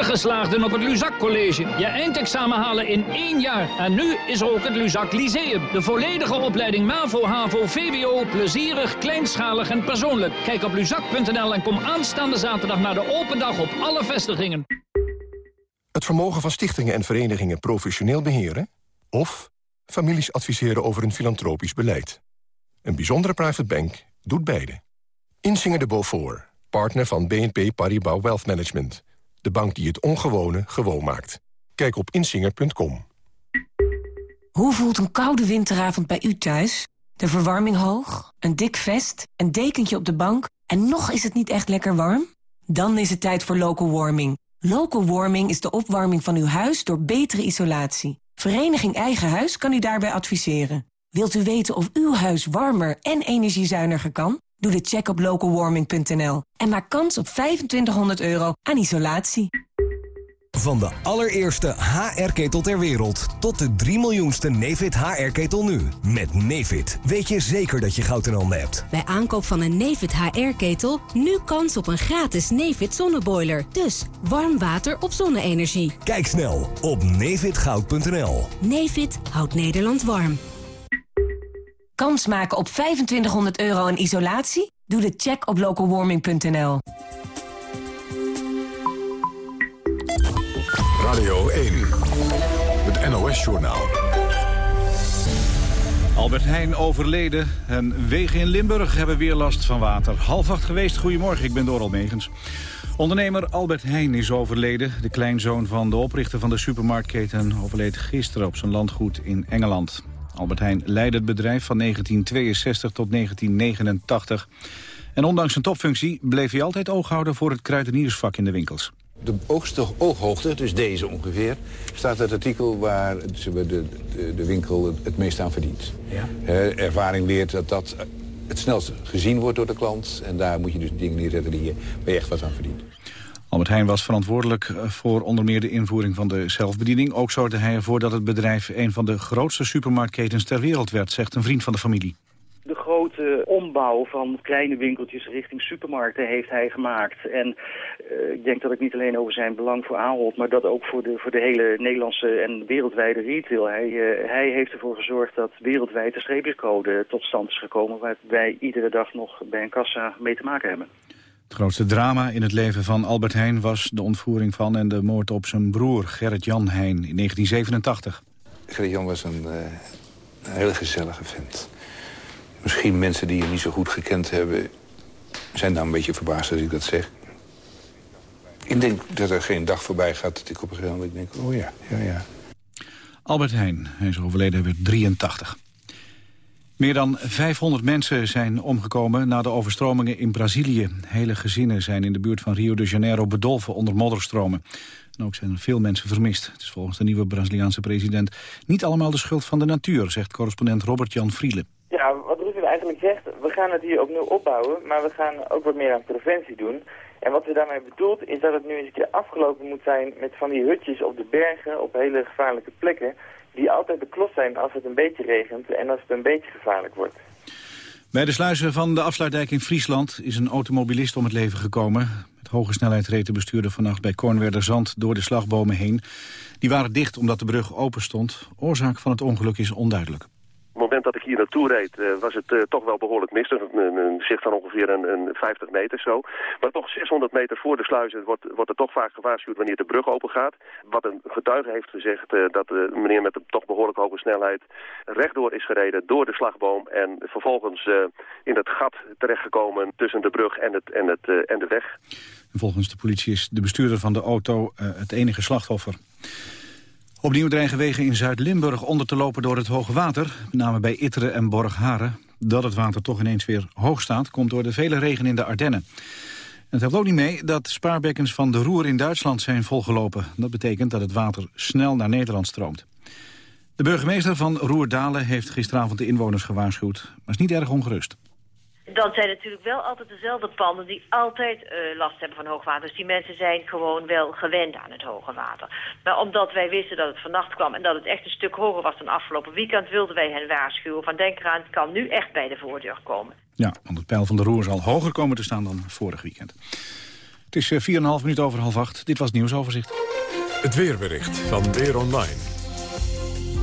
Geslaagden op het Luzak College. Je eindexamen halen in één jaar. En nu is er ook het Luzak Lyceum. De volledige opleiding MAVO, HAVO, VWO, plezierig, kleinschalig en persoonlijk. Kijk op luzak.nl en kom aanstaande zaterdag naar de open dag op alle vestigingen. Het vermogen van stichtingen en verenigingen professioneel beheren... of families adviseren over een filantropisch beleid. Een bijzondere private bank doet beide. Insinger de Beaufort, partner van BNP Paribas Wealth Management. De bank die het ongewone gewoon maakt. Kijk op insinger.com. Hoe voelt een koude winteravond bij u thuis? De verwarming hoog, een dik vest, een dekentje op de bank... en nog is het niet echt lekker warm? Dan is het tijd voor local warming. Local warming is de opwarming van uw huis door betere isolatie. Vereniging Eigen Huis kan u daarbij adviseren. Wilt u weten of uw huis warmer en energiezuiniger kan? Doe de check op localwarming.nl en maak kans op 2500 euro aan isolatie. Van de allereerste HR-ketel ter wereld tot de 3 miljoenste Nefit HR-ketel nu. Met Nefit weet je zeker dat je goud in handen hebt. Bij aankoop van een Nefit HR-ketel nu kans op een gratis Nefit zonneboiler. Dus warm water op zonne-energie. Kijk snel op nefitgoud.nl. Nefit houdt Nederland warm. Kans maken op 2500 euro aan isolatie? Doe de check op localwarming.nl. Radio 1, het NOS-journaal. Albert Heijn overleden en wegen in Limburg hebben weer last van water. Half acht geweest, goedemorgen, ik ben Doral Megens. Ondernemer Albert Heijn is overleden. De kleinzoon van de oprichter van de supermarktketen overleed gisteren op zijn landgoed in Engeland. Albert Heijn leidde het bedrijf van 1962 tot 1989. En ondanks zijn topfunctie bleef hij altijd oog houden voor het kruideniersvak in de winkels. De hoogste ooghoogte, dus deze ongeveer, staat het artikel waar de, de, de winkel het, het meest aan verdient. Ja. ervaring leert dat dat het snelst gezien wordt door de klant. En daar moet je dus dingen neerzetten die je, waar je echt wat aan verdient. Albert Heijn was verantwoordelijk eh, voor onder meer de invoering van de zelfbediening. Ook zorgde hij ervoor dat het bedrijf een van de grootste supermarktketens ter wereld werd, zegt een vriend van de familie. De grote ombouw van kleine winkeltjes richting supermarkten heeft hij gemaakt. En uh, ik denk dat ik niet alleen over zijn belang voor Ahold, maar dat ook voor de, voor de hele Nederlandse en wereldwijde retail. Hij, uh, hij heeft ervoor gezorgd dat wereldwijd de streepjescode tot stand is gekomen, waar wij iedere dag nog bij een kassa mee te maken hebben. Het grootste drama in het leven van Albert Heijn was de ontvoering van en de moord op zijn broer Gerrit-Jan Heijn in 1987. Gerrit-Jan was een, uh, een hele gezellige vent. Misschien mensen die hem niet zo goed gekend hebben... zijn dan een beetje verbaasd als ik dat zeg. Ik denk dat er geen dag voorbij gaat dat ik op een gegeven moment denk... oh ja, ja, ja. Albert Heijn, hij is overleden, hij werd 83. Meer dan 500 mensen zijn omgekomen na de overstromingen in Brazilië. Hele gezinnen zijn in de buurt van Rio de Janeiro bedolven onder modderstromen. En ook zijn er veel mensen vermist. Het is volgens de nieuwe Braziliaanse president niet allemaal de schuld van de natuur, zegt correspondent Robert-Jan Vrielen. Ja, wat Rutte eigenlijk zegt, we gaan het hier opnieuw opbouwen, maar we gaan ook wat meer aan preventie doen. En wat we daarmee bedoelt is dat het nu eens een keer afgelopen moet zijn met van die hutjes op de bergen, op hele gevaarlijke plekken die altijd beklopt zijn als het een beetje regent en als het een beetje gevaarlijk wordt. Bij de sluizen van de afsluitdijk in Friesland is een automobilist om het leven gekomen. Met hoge snelheid reed de bestuurder vannacht bij Kornwerderzand door de slagbomen heen. Die waren dicht omdat de brug open stond. Oorzaak van het ongeluk is onduidelijk het moment dat ik hier naartoe reed, uh, was het uh, toch wel behoorlijk mistig. Een, een, zicht van ongeveer een, een 50 meter zo. Maar toch 600 meter voor de sluizen wordt, wordt er toch vaak gewaarschuwd wanneer de brug open gaat. Wat een getuige heeft gezegd dat de meneer met een toch behoorlijk hoge snelheid rechtdoor is gereden door de slagboom. En vervolgens in het gat terechtgekomen tussen de brug en, het, en, het, en de weg. volgens de politie is de bestuurder van de auto het enige slachtoffer. Opnieuw dreigen wegen in Zuid-Limburg onder te lopen door het hoge water. Met name bij Itteren en Borgharen. Dat het water toch ineens weer hoog staat... komt door de vele regen in de Ardennen. En het helpt ook niet mee dat spaarbekkens van de Roer in Duitsland zijn volgelopen. Dat betekent dat het water snel naar Nederland stroomt. De burgemeester van Roerdalen heeft gisteravond de inwoners gewaarschuwd... maar is niet erg ongerust dan zijn natuurlijk wel altijd dezelfde panden die altijd uh, last hebben van hoogwater. Dus die mensen zijn gewoon wel gewend aan het hoge water. Maar omdat wij wisten dat het vannacht kwam en dat het echt een stuk hoger was dan afgelopen weekend... wilden wij hen waarschuwen van denk eraan, het kan nu echt bij de voordeur komen. Ja, want het pijl van de roer zal hoger komen te staan dan vorig weekend. Het is 4,5 minuut over half acht. Dit was het nieuwsoverzicht. Het weerbericht van Weer Online.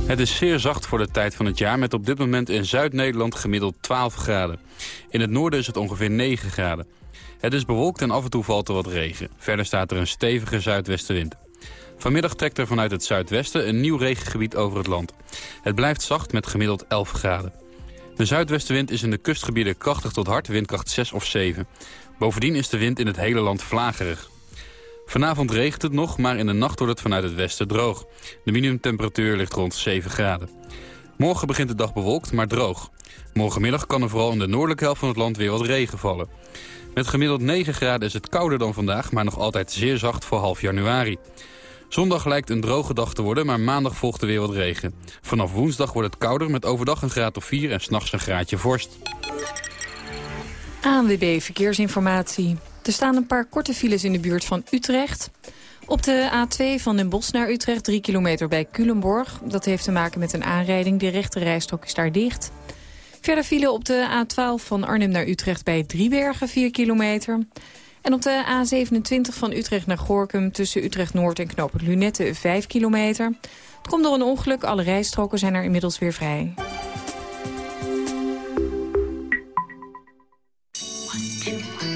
Het is zeer zacht voor de tijd van het jaar... met op dit moment in Zuid-Nederland gemiddeld 12 graden. In het noorden is het ongeveer 9 graden. Het is bewolkt en af en toe valt er wat regen. Verder staat er een stevige zuidwestenwind. Vanmiddag trekt er vanuit het zuidwesten een nieuw regengebied over het land. Het blijft zacht met gemiddeld 11 graden. De zuidwestenwind is in de kustgebieden krachtig tot hard, windkracht 6 of 7. Bovendien is de wind in het hele land vlagerig. Vanavond regent het nog, maar in de nacht wordt het vanuit het westen droog. De minimumtemperatuur ligt rond 7 graden. Morgen begint de dag bewolkt, maar droog. Morgenmiddag kan er vooral in de noordelijke helft van het land weer wat regen vallen. Met gemiddeld 9 graden is het kouder dan vandaag, maar nog altijd zeer zacht voor half januari. Zondag lijkt een droge dag te worden, maar maandag volgt er weer wat regen. Vanaf woensdag wordt het kouder met overdag een graad of 4 en s'nachts een graadje vorst. ANWB Verkeersinformatie. Er staan een paar korte files in de buurt van Utrecht. Op de A2 van Den Bosch naar Utrecht, 3 kilometer bij Culemborg. Dat heeft te maken met een aanrijding. De rechte is daar dicht. Verder file op de A12 van Arnhem naar Utrecht bij Driebergen, 4 kilometer. En op de A27 van Utrecht naar Gorkum tussen Utrecht-Noord en Knoopend Lunette 5 kilometer. Het komt door een ongeluk, alle rijstroken zijn er inmiddels weer vrij.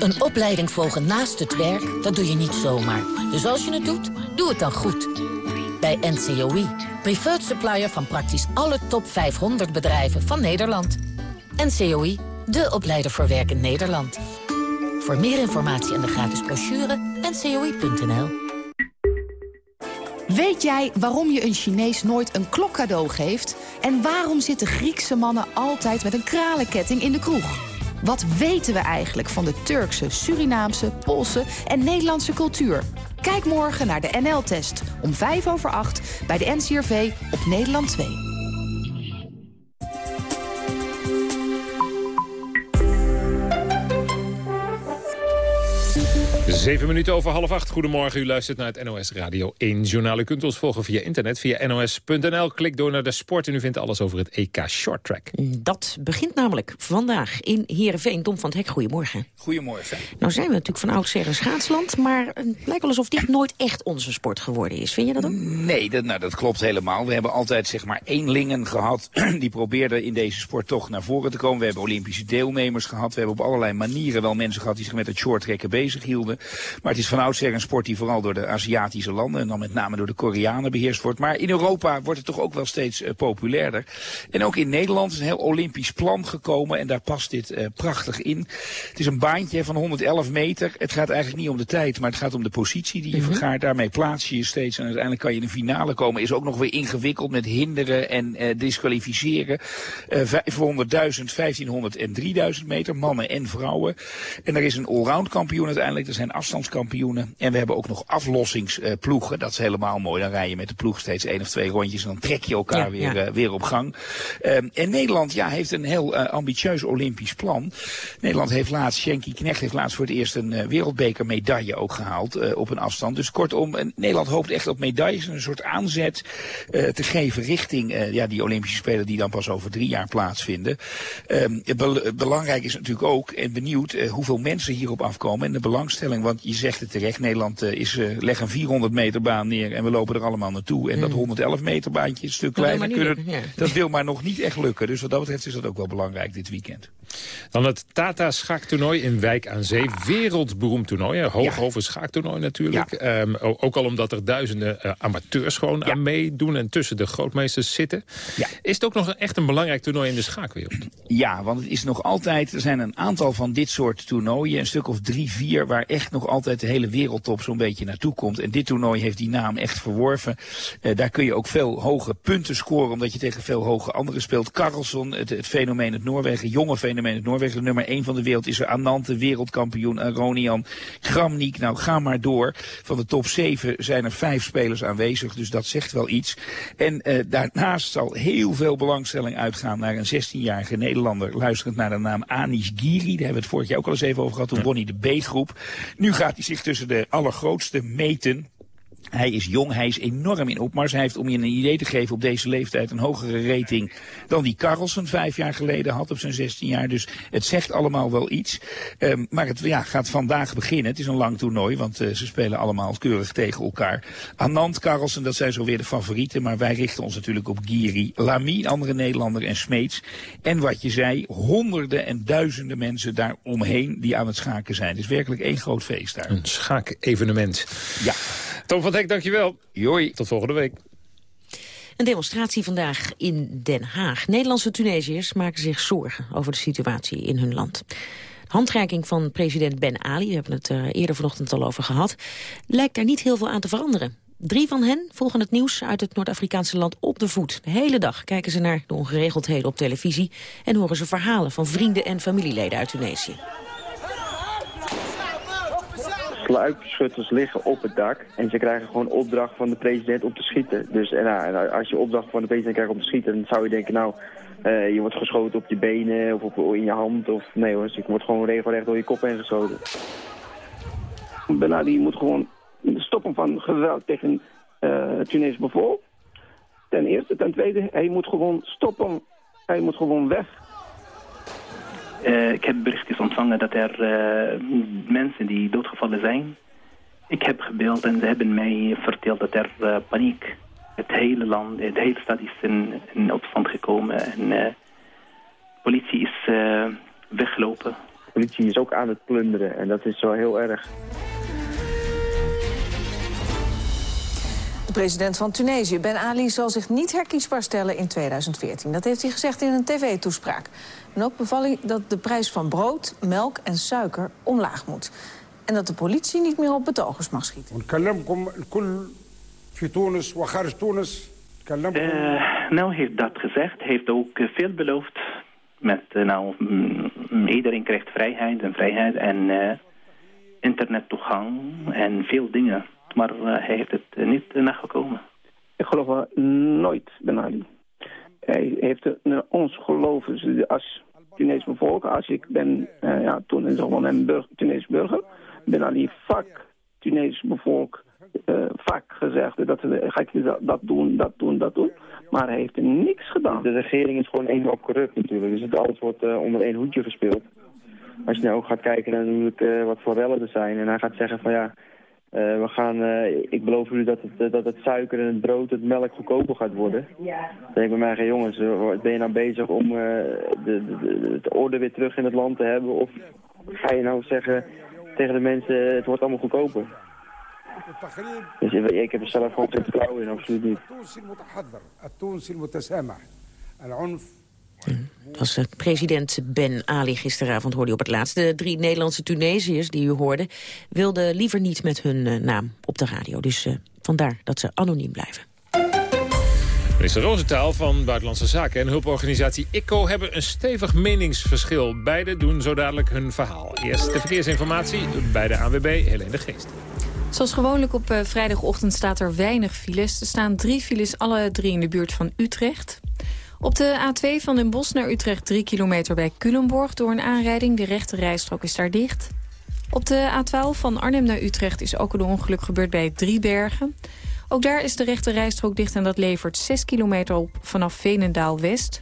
Een opleiding volgen naast het werk, dat doe je niet zomaar. Dus als je het doet, doe het dan goed. Bij NCOI, preferred supplier van praktisch alle top 500 bedrijven van Nederland. NCOI, de opleider voor werk in Nederland. Voor meer informatie en de gratis brochure, ncoi.nl. Weet jij waarom je een Chinees nooit een klok cadeau geeft? En waarom zitten Griekse mannen altijd met een kralenketting in de kroeg? Wat weten we eigenlijk van de Turkse, Surinaamse, Poolse en Nederlandse cultuur? Kijk morgen naar de NL-test om 5 over 8 bij de NCRV op Nederland 2. Zeven minuten over half acht. Goedemorgen, u luistert naar het NOS Radio 1 journaal. U kunt ons volgen via internet, via nos.nl. Klik door naar de sport en u vindt alles over het EK Short Track. Dat begint namelijk vandaag in Heerenveen. Tom van het Hek, goedemorgen. Goedemorgen. Nou zijn we natuurlijk van oudsher een schaatsland... maar het lijkt wel alsof dit nooit echt onze sport geworden is. Vind je dat ook? Nee, dat, nou, dat klopt helemaal. We hebben altijd zeg maar eenlingen gehad... die probeerden in deze sport toch naar voren te komen. We hebben Olympische deelnemers gehad. We hebben op allerlei manieren wel mensen gehad... die zich met het short tracken bezig hielden. Maar het is van oudsher een sport die vooral door de Aziatische landen... en dan met name door de Koreanen beheerst wordt. Maar in Europa wordt het toch ook wel steeds uh, populairder. En ook in Nederland is een heel Olympisch plan gekomen... en daar past dit uh, prachtig in. Het is een baantje van 111 meter. Het gaat eigenlijk niet om de tijd, maar het gaat om de positie die je mm -hmm. vergaart. Daarmee plaats je je steeds en uiteindelijk kan je in de finale komen. Is ook nog weer ingewikkeld met hinderen en uh, disqualificeren. 500.000, 1500 en 3000 meter, mannen en vrouwen. En er is een allround kampioen uiteindelijk. Er zijn afstandskampioenen. En we hebben ook nog aflossingsploegen. Dat is helemaal mooi. Dan rij je met de ploeg steeds één of twee rondjes en dan trek je elkaar ja, weer, ja. Uh, weer op gang. Um, en Nederland ja, heeft een heel uh, ambitieus Olympisch plan. Nederland heeft laatst, Shenky Knecht heeft laatst voor het eerst een uh, wereldbeker medaille ook gehaald op een afstand. Dus kortom, Nederland hoopt echt op medailles. Een soort aanzet te geven richting ja, die Olympische Spelen die dan pas over drie jaar plaatsvinden. Be belangrijk is natuurlijk ook en benieuwd hoeveel mensen hierop afkomen en de belangstelling. Want je zegt het terecht, Nederland uh, is, uh, leg een 400 meter baan neer en we lopen er allemaal naartoe. En mm. dat 111 meter baantje, een stuk kleiner, kunnen, ja. dat wil maar nog niet echt lukken. Dus wat dat betreft is dat ook wel belangrijk dit weekend. Dan het Tata schaaktoernooi in Wijk aan Zee. Wereldberoemd toernooi, hoog ja. schaaktoernooi natuurlijk. Ja. Um, ook al omdat er duizenden uh, amateurs gewoon ja. aan meedoen en tussen de grootmeesters zitten. Is het ook nog echt een belangrijk toernooi in de schaakwereld? Ja, want het is nog altijd, er zijn een aantal van dit soort toernooien, een stuk of drie, vier, waar echt nog altijd de hele wereldtop zo'n beetje naartoe komt. En dit toernooi heeft die naam echt verworven. Uh, daar kun je ook veel hoge punten scoren, omdat je tegen veel hoge anderen speelt. Carlson, het, het fenomeen uit Noorwegen, jonge fenomeen uit Noorwegen, nummer 1 van de wereld is er Anante, wereldkampioen, Aronian, Gramnik. Nou, ga maar door. Van de top 7 zijn er vijf spelers aanwezig, dus dat zegt wel iets. En uh, daarnaast zal heel veel belangstelling uitgaan naar een 16-jarige Nederlander, luisterend naar de naam Anish Giri. Daar hebben we het vorig jaar ook al eens even over gehad. Toen won hij de B-groep. Nu gaat hij zich tussen de allergrootste meten. Hij is jong, hij is enorm in opmars. Hij heeft, om je een idee te geven, op deze leeftijd een hogere rating dan die Carlsen vijf jaar geleden had op zijn 16 jaar. Dus het zegt allemaal wel iets. Um, maar het ja, gaat vandaag beginnen. Het is een lang toernooi, want uh, ze spelen allemaal keurig tegen elkaar. Anand, Carlsen, dat zijn zo weer de favorieten. Maar wij richten ons natuurlijk op Giri, Lamy, andere Nederlander en Smeets. En wat je zei, honderden en duizenden mensen daar omheen die aan het schaken zijn. Het is werkelijk één groot feest daar. Een schaakevenement. Ja. Tom van Dijk, dankjewel. Joi. Tot volgende week. Een demonstratie vandaag in Den Haag. Nederlandse Tunesiërs maken zich zorgen over de situatie in hun land. Handreiking van president Ben Ali, we hebben het uh, eerder vanochtend al over gehad... lijkt daar niet heel veel aan te veranderen. Drie van hen volgen het nieuws uit het Noord-Afrikaanse land op de voet. De hele dag kijken ze naar de ongeregeldheden op televisie... en horen ze verhalen van vrienden en familieleden uit Tunesië. Sluipschutters liggen op het dak. En ze krijgen gewoon opdracht van de president om te schieten. Dus en, nou, als je opdracht van de president krijgt om te schieten, dan zou je denken, nou, uh, je wordt geschoten op je benen of op, in je hand. Of nee hoor, dus je wordt gewoon regelrecht door je kop heen geschoten. Ben moet gewoon stoppen van geweld tegen uh, het Tunesische bevolking. Ten eerste. Ten tweede, hij moet gewoon stoppen. Hij moet gewoon weg. Uh, ik heb berichtjes ontvangen dat er uh, mensen die doodgevallen zijn. Ik heb gebeld en ze hebben mij verteld dat er uh, paniek. Het hele land, de hele stad is in, in opstand gekomen en de politie is weggelopen. De politie is ook aan het plunderen en dat is wel heel erg. De president van Tunesië, Ben Ali, zal zich niet herkiesbaar stellen in 2014. Dat heeft hij gezegd in een tv-toespraak. En ook beval hij dat de prijs van brood, melk en suiker omlaag moet. En dat de politie niet meer op betogers mag schieten. Uh, nou heeft dat gezegd, heeft ook uh, veel beloofd. Met, uh, nou, mm, iedereen krijgt vrijheid en vrijheid en internettoegang en veel dingen. Maar hij heeft het niet nagekomen. Ik geloof wel nooit, Ben Ali. Hij heeft naar ons geloven als Tunesisch bevolk. Als ik ben, uh, ja, toen is gewoon een burger, Tunesisch burger, ben Ali vak Tunesisch bevolk uh, vaak gezegd dat ga ik dat doen, dat doen, dat doen. Maar hij heeft er niks gedaan. De regering is gewoon enorm corrupt natuurlijk. Dus het alles wordt uh, onder één hoedje gespeeld. Als je nou ook gaat kijken naar uh, wat voor rellen er zijn. En hij gaat zeggen van ja, we gaan, uh, ik beloof jullie dat het, uh, dat het suiker en het brood, het melk goedkoper gaat worden. Ja. Dan denk ik bij mij, jongens, ben je nou bezig om de, de, de, de, orde weer terug in het land te hebben? Of ga je nou zeggen tegen de mensen, het wordt allemaal goedkoper? Dus ik heb er zelf gewoon geen vertrouwen in, absoluut niet. Dat was uh, president Ben Ali gisteravond, hoorde u op het laatste. De drie Nederlandse Tunesiërs die u hoorde... wilden liever niet met hun uh, naam op de radio. Dus uh, vandaar dat ze anoniem blijven. Minister Roosentaal van Buitenlandse Zaken en hulporganisatie ICO... hebben een stevig meningsverschil. Beiden doen zo dadelijk hun verhaal. Eerst de verkeersinformatie bij de ANWB, Helene de Geest. Zoals gewoonlijk op vrijdagochtend staat er weinig files. Er staan drie files, alle drie in de buurt van Utrecht. Op de A2 van Den Bosch naar Utrecht 3 kilometer bij Culemborg... door een aanrijding. De rechte rijstrook is daar dicht. Op de A12 van Arnhem naar Utrecht is ook een ongeluk gebeurd bij Driebergen. Ook daar is de rechte rijstrook dicht en dat levert 6 kilometer op vanaf Veenendaal-West.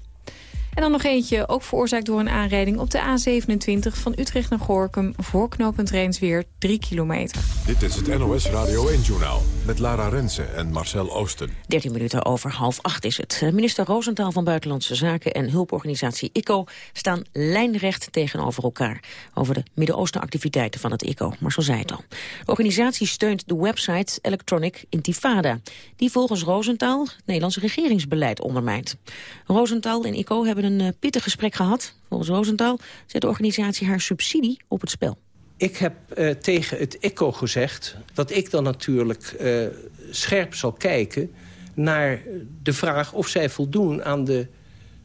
En dan nog eentje, ook veroorzaakt door een aanrijding op de A27 van Utrecht naar Gorkum... voor knooppunt Rijnsweer 3 kilometer. Dit is het NOS Radio 1-journaal met Lara Rensen en Marcel Oosten. 13 minuten over half acht is het. Minister Roosentaal van Buitenlandse Zaken en hulporganisatie ICO... staan lijnrecht tegenover elkaar over de Midden-Oosten activiteiten van het ICO. Maar zo zei het al. De organisatie steunt de website Electronic Intifada... die volgens Roosentaal het Nederlandse regeringsbeleid ondermijnt. Roosentaal en ICO hebben een uh, pittig gesprek gehad. Volgens Rosenthal zet de organisatie haar subsidie op het spel. Ik heb uh, tegen het ECO gezegd dat ik dan natuurlijk uh, scherp zal kijken... naar de vraag of zij voldoen aan de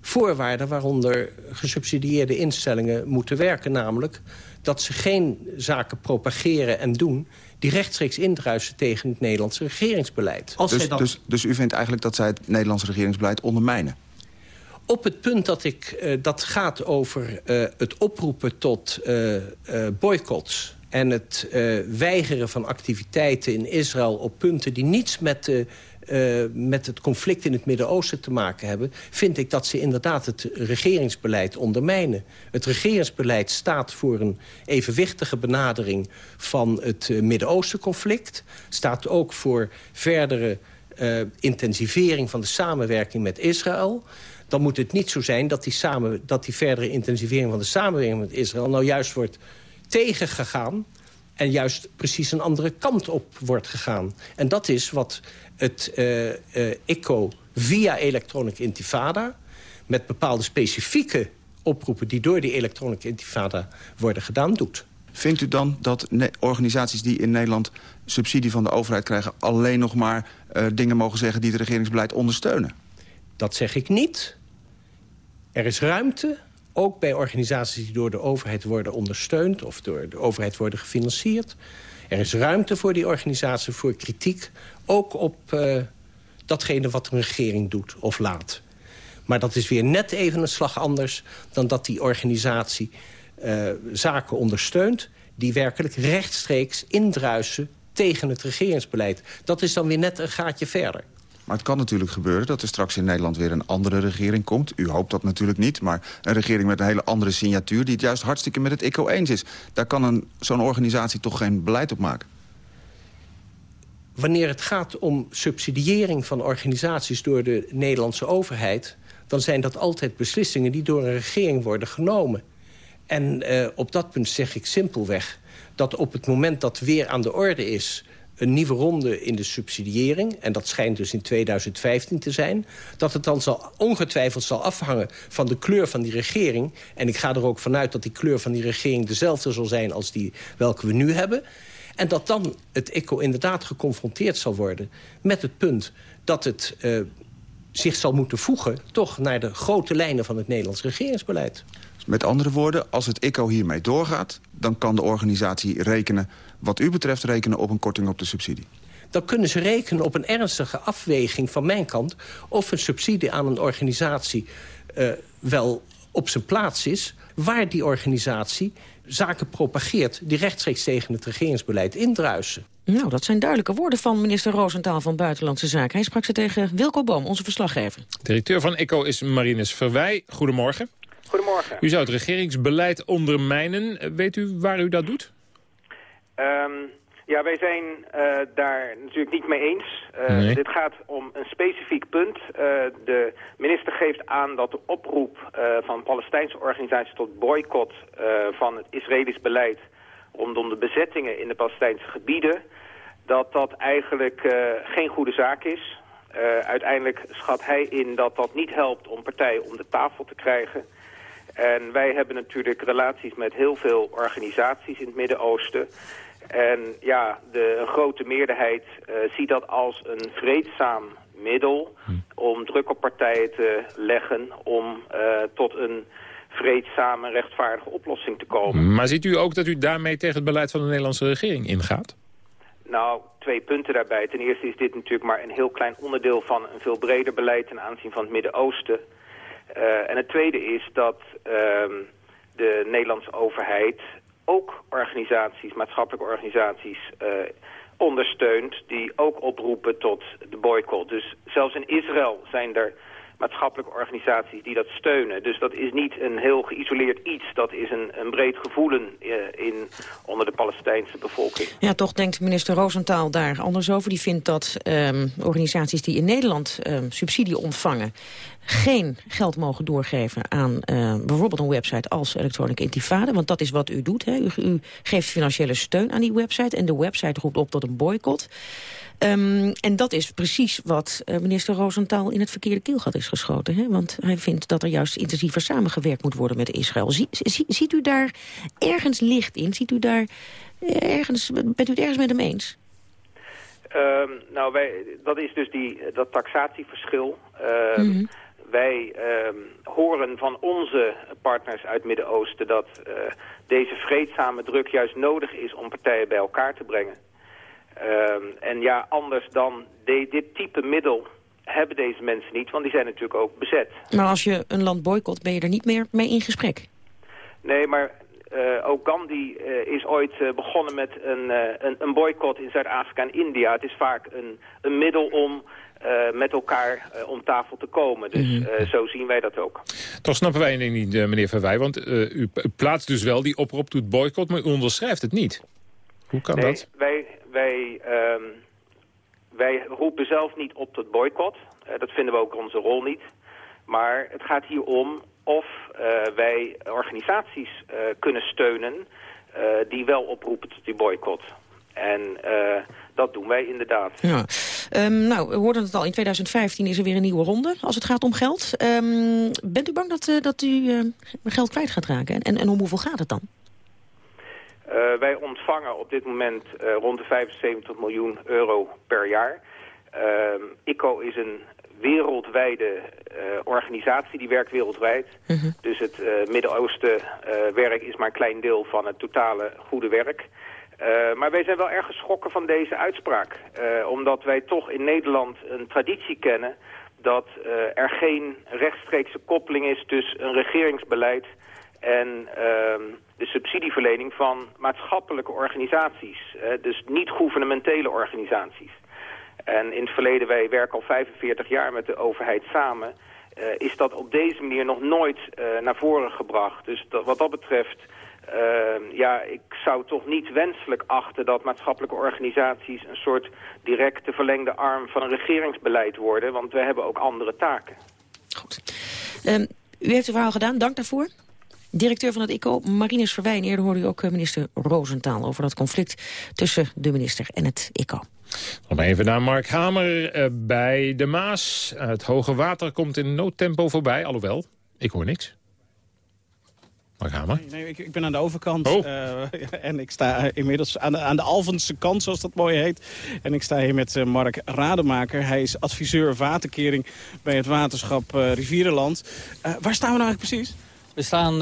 voorwaarden... waaronder gesubsidieerde instellingen moeten werken. Namelijk dat ze geen zaken propageren en doen... die rechtstreeks indruisen tegen het Nederlandse regeringsbeleid. Als dus, dan... dus, dus u vindt eigenlijk dat zij het Nederlandse regeringsbeleid ondermijnen? Op het punt dat ik, uh, dat gaat over uh, het oproepen tot uh, boycotts... en het weigeren van activiteiten in Israël... op punten die niets met, de, met het conflict in het Midden-Oosten te maken hebben... vind ik dat ze inderdaad het regeringsbeleid ondermijnen. Het regeringsbeleid staat voor een evenwichtige benadering... van het uh, Midden-Oosten-conflict. Staat ook voor verdere intensivering van de samenwerking met Israël dan moet het niet zo zijn dat die, samen, dat die verdere intensivering van de samenwerking met Israël... nou juist wordt tegengegaan en juist precies een andere kant op wordt gegaan. En dat is wat het uh, ICO via Electronic Intifada... met bepaalde specifieke oproepen die door die Electronic Intifada worden gedaan, doet. Vindt u dan dat organisaties die in Nederland subsidie van de overheid krijgen... alleen nog maar uh, dingen mogen zeggen die het regeringsbeleid ondersteunen? Dat zeg ik niet. Er is ruimte ook bij organisaties die door de overheid worden ondersteund... of door de overheid worden gefinancierd. Er is ruimte voor die organisatie voor kritiek. Ook op uh, datgene wat een regering doet of laat. Maar dat is weer net even een slag anders... dan dat die organisatie uh, zaken ondersteunt... die werkelijk rechtstreeks indruisen tegen het regeringsbeleid. Dat is dan weer net een gaatje verder. Maar het kan natuurlijk gebeuren dat er straks in Nederland weer een andere regering komt. U hoopt dat natuurlijk niet, maar een regering met een hele andere signatuur... die het juist hartstikke met het ICO eens is. Daar kan zo'n organisatie toch geen beleid op maken? Wanneer het gaat om subsidiëring van organisaties door de Nederlandse overheid... dan zijn dat altijd beslissingen die door een regering worden genomen. En uh, op dat punt zeg ik simpelweg dat op het moment dat weer aan de orde is een nieuwe ronde in de subsidiëring... en dat schijnt dus in 2015 te zijn... dat het dan zal, ongetwijfeld zal afhangen van de kleur van die regering. En ik ga er ook vanuit dat die kleur van die regering dezelfde zal zijn... als die welke we nu hebben. En dat dan het ECO inderdaad geconfronteerd zal worden met het punt... dat het uh, zich zal moeten voegen toch naar de grote lijnen van het Nederlands regeringsbeleid. Met andere woorden, als het ICO hiermee doorgaat... dan kan de organisatie rekenen, wat u betreft rekenen... op een korting op de subsidie. Dan kunnen ze rekenen op een ernstige afweging van mijn kant... of een subsidie aan een organisatie uh, wel op zijn plaats is... waar die organisatie zaken propageert... die rechtstreeks tegen het regeringsbeleid indruisen. Nou, dat zijn duidelijke woorden van minister Roosentaal van Buitenlandse Zaken. Hij sprak ze tegen Wilco Boom, onze verslaggever. Directeur van ECO is Marines Verwij. Goedemorgen. Goedemorgen. U zou het regeringsbeleid ondermijnen. Weet u waar u dat doet? Um, ja, wij zijn uh, daar natuurlijk niet mee eens. Uh, nee. Dit gaat om een specifiek punt. Uh, de minister geeft aan dat de oproep van Palestijnse organisaties tot boycott van het Israëlisch beleid rondom de bezettingen in de Palestijnse gebieden, dat dat eigenlijk geen goede zaak is. uiteindelijk schat hij in dat dat niet helpt om partijen om de tafel te krijgen. En wij hebben natuurlijk relaties met heel veel organisaties in het Midden-Oosten. En ja, de grote meerderheid uh, ziet dat als een vreedzaam middel om druk op partijen te leggen om uh, tot een vreedzame, rechtvaardige oplossing te komen. Maar ziet u ook dat u daarmee tegen het beleid van de Nederlandse regering ingaat? Nou, twee punten daarbij. Ten eerste is dit natuurlijk maar een heel klein onderdeel van een veel breder beleid ten aanzien van het Midden-Oosten. Uh, en het tweede is dat uh, de Nederlandse overheid ook organisaties, maatschappelijke organisaties, uh, ondersteunt... die ook oproepen tot de boycott. Dus zelfs in Israël zijn er maatschappelijke organisaties die dat steunen. Dus dat is niet een heel geïsoleerd iets. Dat is een, een breed gevoelen uh, in, onder de Palestijnse bevolking. Ja, toch denkt minister Roosentaal daar anders over. Die vindt dat um, organisaties die in Nederland um, subsidie ontvangen geen geld mogen doorgeven aan uh, bijvoorbeeld een website als Electronic Intifada. Want dat is wat u doet. Hè. U, u, geeft financiële steun aan die website en de website roept op tot een boycott. Um, en dat is precies wat uh, minister Roosentaal in het verkeerde keelgat is geschoten. Hè? Want hij vindt dat er juist intensiever samengewerkt moet worden met Israël. Zie, zie, ziet u daar ergens licht in? Ziet u daar ergens, bent u het ergens met hem eens? Um, nou, wij, dat is dus die, dat taxatieverschil. Um, mm -hmm. Wij uh, horen van onze partners uit het Midden-Oosten dat uh, deze vreedzame druk juist nodig is om partijen bij elkaar te brengen. Uh, en ja, anders dan de, dit type middel hebben deze mensen niet, want die zijn natuurlijk ook bezet. Maar als je een land boycott, ben je er niet meer mee in gesprek? Nee, maar ook Gandhi is ooit begonnen met een, een, een boycott in Zuid-Afrika en India. Het is vaak een, een middel om met elkaar om tafel te komen. Dus mhm. zo zien wij dat ook. Toch snappen wij niet, meneer Verwij, want u plaatst dus wel die oproep tot boycott, maar u onderschrijft het niet. Hoe kan nee, dat? Wij, wij, um, wij roepen zelf niet op tot boycott. dat vinden we ook onze rol niet. Maar het gaat hier om of uh, wij organisaties uh, kunnen steunen die wel oproepen tot die boycott. En dat doen wij inderdaad. Ja. Um, nou, we hoorden het al, in 2015 is er weer een nieuwe ronde als het gaat om geld. Um, bent u bang dat, dat u geld kwijt gaat raken? En, en om hoeveel gaat het dan? Uh, wij ontvangen op dit moment uh, rond de 75 miljoen euro per jaar. Uh, ICO is een wereldwijde uh, organisatie, die werkt wereldwijd. -hmm. Dus het Midden-Oosten werk is maar een klein deel van het totale goede werk. maar wij zijn wel erg geschrokken van deze uitspraak. omdat wij toch in Nederland een traditie kennen... dat er geen rechtstreekse koppeling is tussen een regeringsbeleid... en ehm, de subsidieverlening van maatschappelijke organisaties. dus niet-gouvernementele organisaties. En in het verleden, wij werken al 45 jaar met de overheid samen... Uh, is dat op deze manier nog nooit uh, naar voren gebracht. Dus wat dat betreft, uh, ja, ik zou toch niet wenselijk achten... dat maatschappelijke organisaties een soort directe verlengde arm van een regeringsbeleid worden. Want we hebben ook andere taken. Goed. Um, u heeft het verhaal gedaan, dank daarvoor. Directeur van het ICO, Marinus Verwijn. Eerder hoorde u ook minister Roosentaal over dat conflict tussen de minister en het ICO. Nog even naar Mark Hamer uh, bij de Maas. Het hoge water komt in noodtempo voorbij, alhoewel, ik hoor niks. Mark Hamer? Nee, nee ik, ik, ben aan de overkant oh. uh, en ik sta inmiddels aan de, aan de Alvense kant, zoals dat mooi heet. En ik sta hier met Mark Rademaker. Hij is adviseur waterkering bij het waterschap Rivierenland. waar staan we nou eigenlijk precies? We staan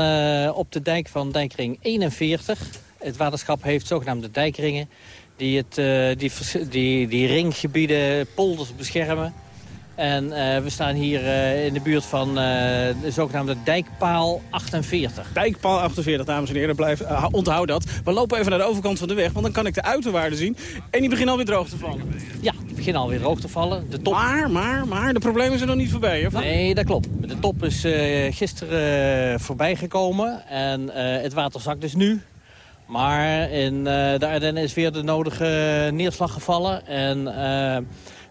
op de dijk van dijkring 41. Het waterschap heeft zogenaamde dijkringen die, het, uh, die, die, die ringgebieden, polders beschermen. En uh, we staan hier uh, in de buurt van uh, de zogenaamde dijkpaal 48. Dijkpaal 48, dames en heren. Blijf, onthoud dat. We lopen even naar de overkant van de weg, want dan kan ik de uiterwaarden zien. En die beginnen alweer droog te vallen. Ja, die beginnen alweer droog te vallen. De top... Maar, maar, maar, de problemen zijn nog niet voorbij, hè? Nee, dat klopt. De top is gisteren voorbij gekomen. En het water zakt dus nu. Maar in de Ardennen is weer de nodige neerslag gevallen. En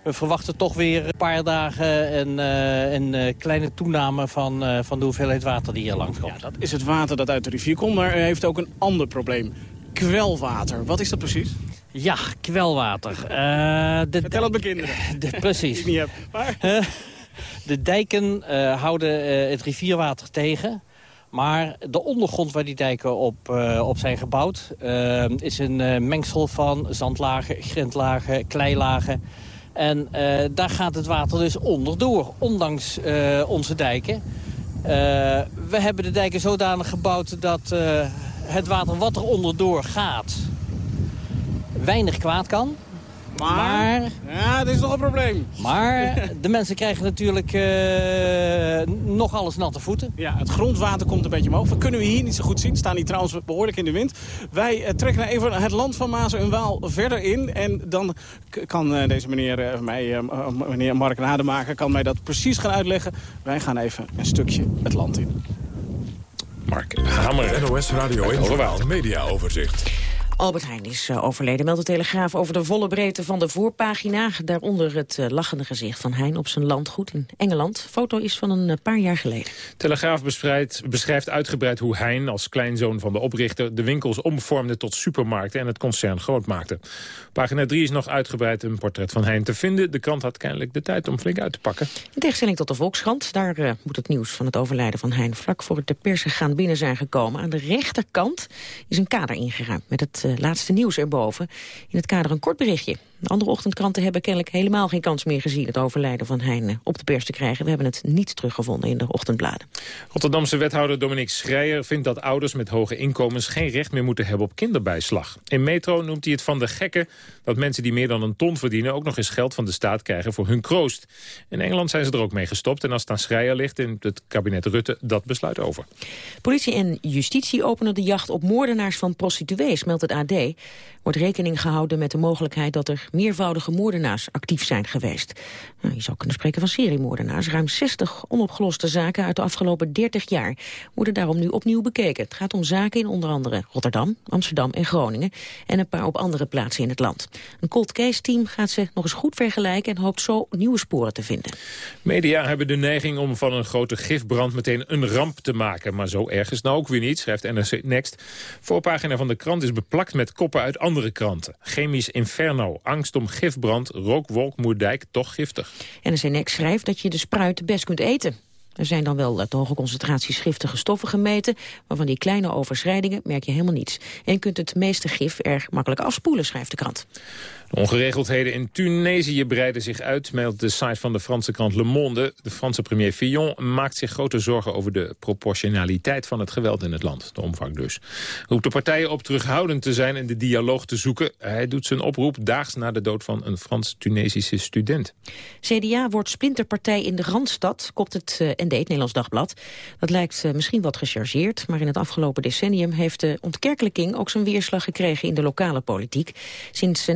we verwachten toch weer een paar dagen een, uh, een kleine toename van, van de hoeveelheid water die hier langskomt. Ja, dat is het water dat uit de rivier komt, maar u heeft ook een ander probleem. Kwelwater. Wat is dat precies? Ja, kwelwater. de Vertel het mijn kinderen. De, precies. Niet heb. Maar... de dijken houden het rivierwater tegen... Maar de ondergrond waar die dijken op, uh, op zijn gebouwd... Uh, is een uh, mengsel van zandlagen, grindlagen, kleilagen. En daar gaat het water dus onderdoor, ondanks onze dijken. we hebben de dijken zodanig gebouwd dat het water wat er onderdoor gaat... weinig kwaad kan. Maar, Ja, dat is nog een probleem. Maar de mensen krijgen natuurlijk uh, nog alles natte voeten. Ja, het grondwater komt een beetje omhoog. Dat kunnen we hier niet zo goed zien. Staan hier trouwens behoorlijk in de wind. Wij uh, trekken even het land van Maas en Waal verder in. En dan kan uh, deze meneer, mij, meneer Mark Rademaker kan mij dat precies gaan uitleggen. Wij gaan even een stukje het land in. Mark Hamer. NOS Radio in Media Overzicht. Albert Heijn is uh, overleden, meldt de Telegraaf over de volle breedte van de voorpagina. Daaronder het uh, lachende gezicht van Heijn op zijn landgoed in Engeland. Foto is van een uh, paar jaar geleden. Telegraaf beschrijft uitgebreid hoe Heijn als kleinzoon van de oprichter... de winkels omvormde tot supermarkten en het concern groot maakte. Pagina 3 is nog uitgebreid een portret van Heijn te vinden. De krant had kennelijk de tijd om flink uit te pakken. In tegenstelling tot de Volkskrant, daar moet het nieuws van het overlijden van Heijn... vlak voor het de pers gaan binnen zijn gekomen. Aan de rechterkant is een kader ingeruimd met het uh, laatste nieuws erboven. In het kader een kort berichtje. De andere ochtendkranten hebben kennelijk helemaal geen kans meer gezien... het overlijden van Heine op de pers te krijgen. We hebben het niet teruggevonden in de ochtendbladen. Rotterdamse wethouder Dominique Schreier vindt dat ouders met hoge inkomens... geen recht meer moeten hebben op kinderbijslag. In Metro noemt hij het van de gekken dat mensen die meer dan een ton verdienen... ook nog eens geld van de staat krijgen voor hun kroost. In Engeland zijn ze er ook mee gestopt. En als het aan Schreier ligt in het kabinet Rutte dat besluit over. Politie en justitie openen de jacht op moordenaars van prostituees, meldt het AD. Wordt rekening gehouden met de mogelijkheid dat er meervoudige moordenaars actief zijn geweest. Nou, je zou kunnen spreken van seriemoordenaars. Ruim 60 onopgeloste zaken uit de afgelopen 30 jaar worden daarom nu opnieuw bekeken. Het gaat om zaken in onder andere Rotterdam, Amsterdam en Groningen en een paar op andere plaatsen in het land. Een cold case team gaat ze nog eens goed vergelijken en hoopt zo nieuwe sporen te vinden. Media hebben de neiging om van een grote gifbrand meteen een ramp te maken. Maar zo erg is nou ook weer niet, schrijft NRC Next. Voorpagina van de krant is beplakt met koppen uit andere kranten. Chemisch inferno, angst om gifbrand, rookwolk, Moerdijk, toch giftig. NRC Next schrijft dat je de spruit best kunt eten. Er zijn dan wel te hoge concentraties giftige stoffen gemeten... maar van die kleine overschrijdingen merk je helemaal niets. En je kunt het meeste gif erg makkelijk afspoelen, schrijft de krant. De ongeregeldheden in Tunesië breiden zich uit, meldt de site van de Franse krant Le Monde. De Franse premier Fillon maakt zich grote zorgen over de proportionaliteit van het geweld in het land. De omvang dus. Roept de partijen op terughoudend te zijn en de dialoog te zoeken. Hij doet zijn oproep daags na de dood van een Frans-Tunesische student. CDA wordt splinterpartij in de Randstad, kopt het uh, ND, Nederlands Dagblad. Dat lijkt uh, misschien wat gechargeerd, maar in het afgelopen decennium heeft de ontkerkelijking ook zijn weerslag gekregen in de lokale politiek. Sinds uh,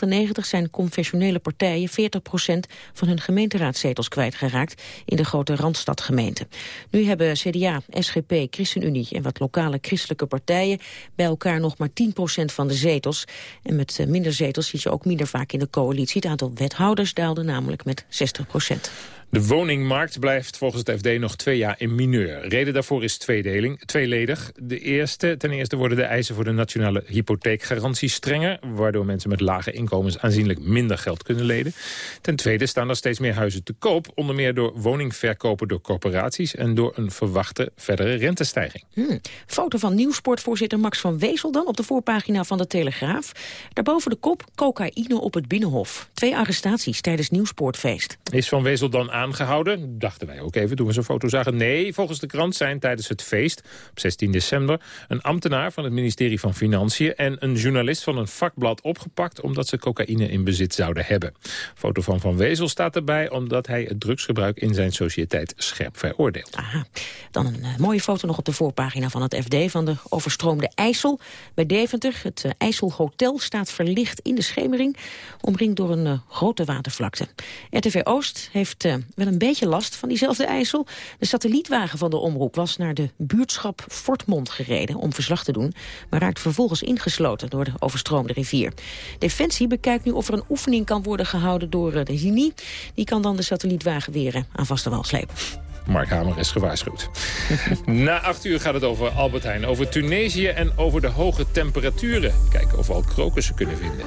1998 1998 zijn confessionele partijen 40% van hun gemeenteraadzetels kwijtgeraakt in de grote Randstadgemeenten. Nu hebben CDA, SGP, ChristenUnie en wat lokale christelijke partijen bij elkaar nog maar 10% van de zetels. En met eh, minder zetels zit je ook minder vaak in de coalitie. Het aantal wethouders daalde namelijk met 60 de woningmarkt blijft volgens het FD nog twee jaar in mineur. Reden daarvoor is tweedeling, tweeledig. De eerste, ten eerste worden de eisen voor de nationale hypotheekgarantie strenger... waardoor mensen met lage inkomens aanzienlijk minder geld kunnen lenen. Ten tweede staan er steeds meer huizen te koop... onder meer door woningverkopen door corporaties... en door een verwachte verdere rentestijging. Hmm. Foto van nieuwsportvoorzitter Max van Wezel dan op de voorpagina van de Telegraaf. Daarboven de kop cocaïne op het Binnenhof. Twee arrestaties tijdens Nieuwsportfeest. Is van Wezel dan aan aangehouden. Dachten wij ook even toen we zo'n foto zagen. Nee, volgens de krant zijn tijdens het feest op 16 december... een ambtenaar van het ministerie van Financiën... en een journalist van een vakblad opgepakt... omdat ze cocaïne in bezit zouden hebben. Foto van Van Wezel staat erbij... omdat hij het drugsgebruik in zijn sociëteit scherp veroordeelt. Aha. Dan een uh, mooie foto nog op de voorpagina van het FD... van de overstroomde IJssel bij Deventer. Het uh, IJsselhotel staat verlicht in de schemering... omringd door een uh, grote watervlakte. RTV Oost heeft wel een beetje last van diezelfde IJssel. De satellietwagen van de omroep was naar de buurtschap Fortmond gereden om verslag te doen, maar raakt vervolgens ingesloten door de overstroomde rivier. Defensie bekijkt nu of er een oefening kan worden gehouden door eh, de genie. Die kan dan de satellietwagen weer eh, aan vaste wal slepen. Mark Hamer is gewaarschuwd. Na acht uur gaat het over Albert Heijn, over Tunesië en over de hoge temperaturen. Kijken of we al krokussen kunnen vinden.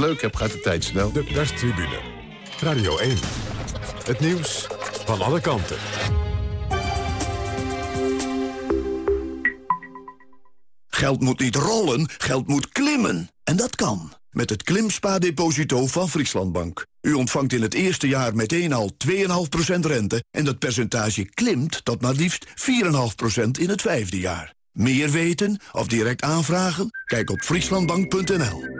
leuk hebt, gaat de tijd snel. De perstribune. Radio 1. Het nieuws van alle kanten. Geld moet niet rollen, geld moet klimmen. En dat kan. Met het Klimspa-deposito van Frieslandbank. U ontvangt in het eerste jaar meteen al 2,5% rente... en dat percentage klimt tot maar liefst 4,5% in het vijfde jaar. Meer weten of direct aanvragen? Kijk op frieslandbank.nl.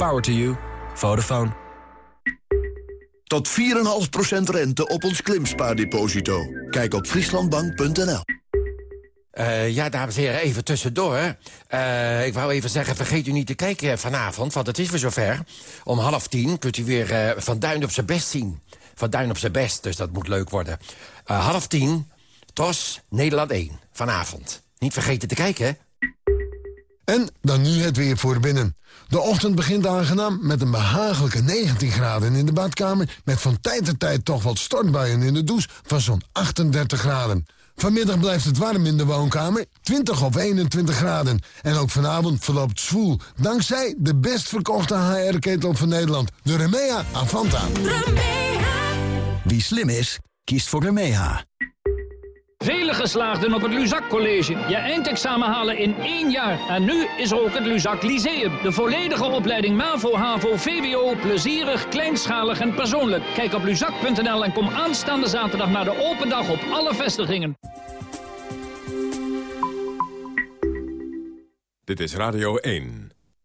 Power to you. Vodafone. Tot 4,5% rente op ons klimspaardeposito. Kijk op frieslandbank.nl. Uh, ja, dames en heren, even tussendoor. Uh, ik wou even zeggen, vergeet u niet te kijken vanavond, want het is weer zover. Om half tien kunt u weer uh, Van Duin op zijn best zien. Van Duin op zijn best, dus dat moet leuk worden. half tien, TOS, Nederland 1, vanavond. Niet vergeten te kijken, hè? En dan nu het weer voor binnen. De ochtend begint aangenaam met een behagelijke 19 graden in de badkamer... met van tijd tot tijd toch wat stortbuien in de douche van zo'n 38 graden. Vanmiddag blijft het warm in de woonkamer, 20 of 21 graden. En ook vanavond verloopt zwoel, dankzij de best verkochte HR-ketel van Nederland... de Remea Avanta. Remea. Wie slim is, kiest voor Remea. Vele geslaagden op het Luzak College. Je eindexamen halen in één jaar. En nu is er ook het Luzak Lyceum. De volledige opleiding MAVO, HAVO, VWO, plezierig, kleinschalig en persoonlijk. Kijk op luzak.nl en kom aanstaande zaterdag naar de open dag op alle vestigingen. Dit is Radio 1.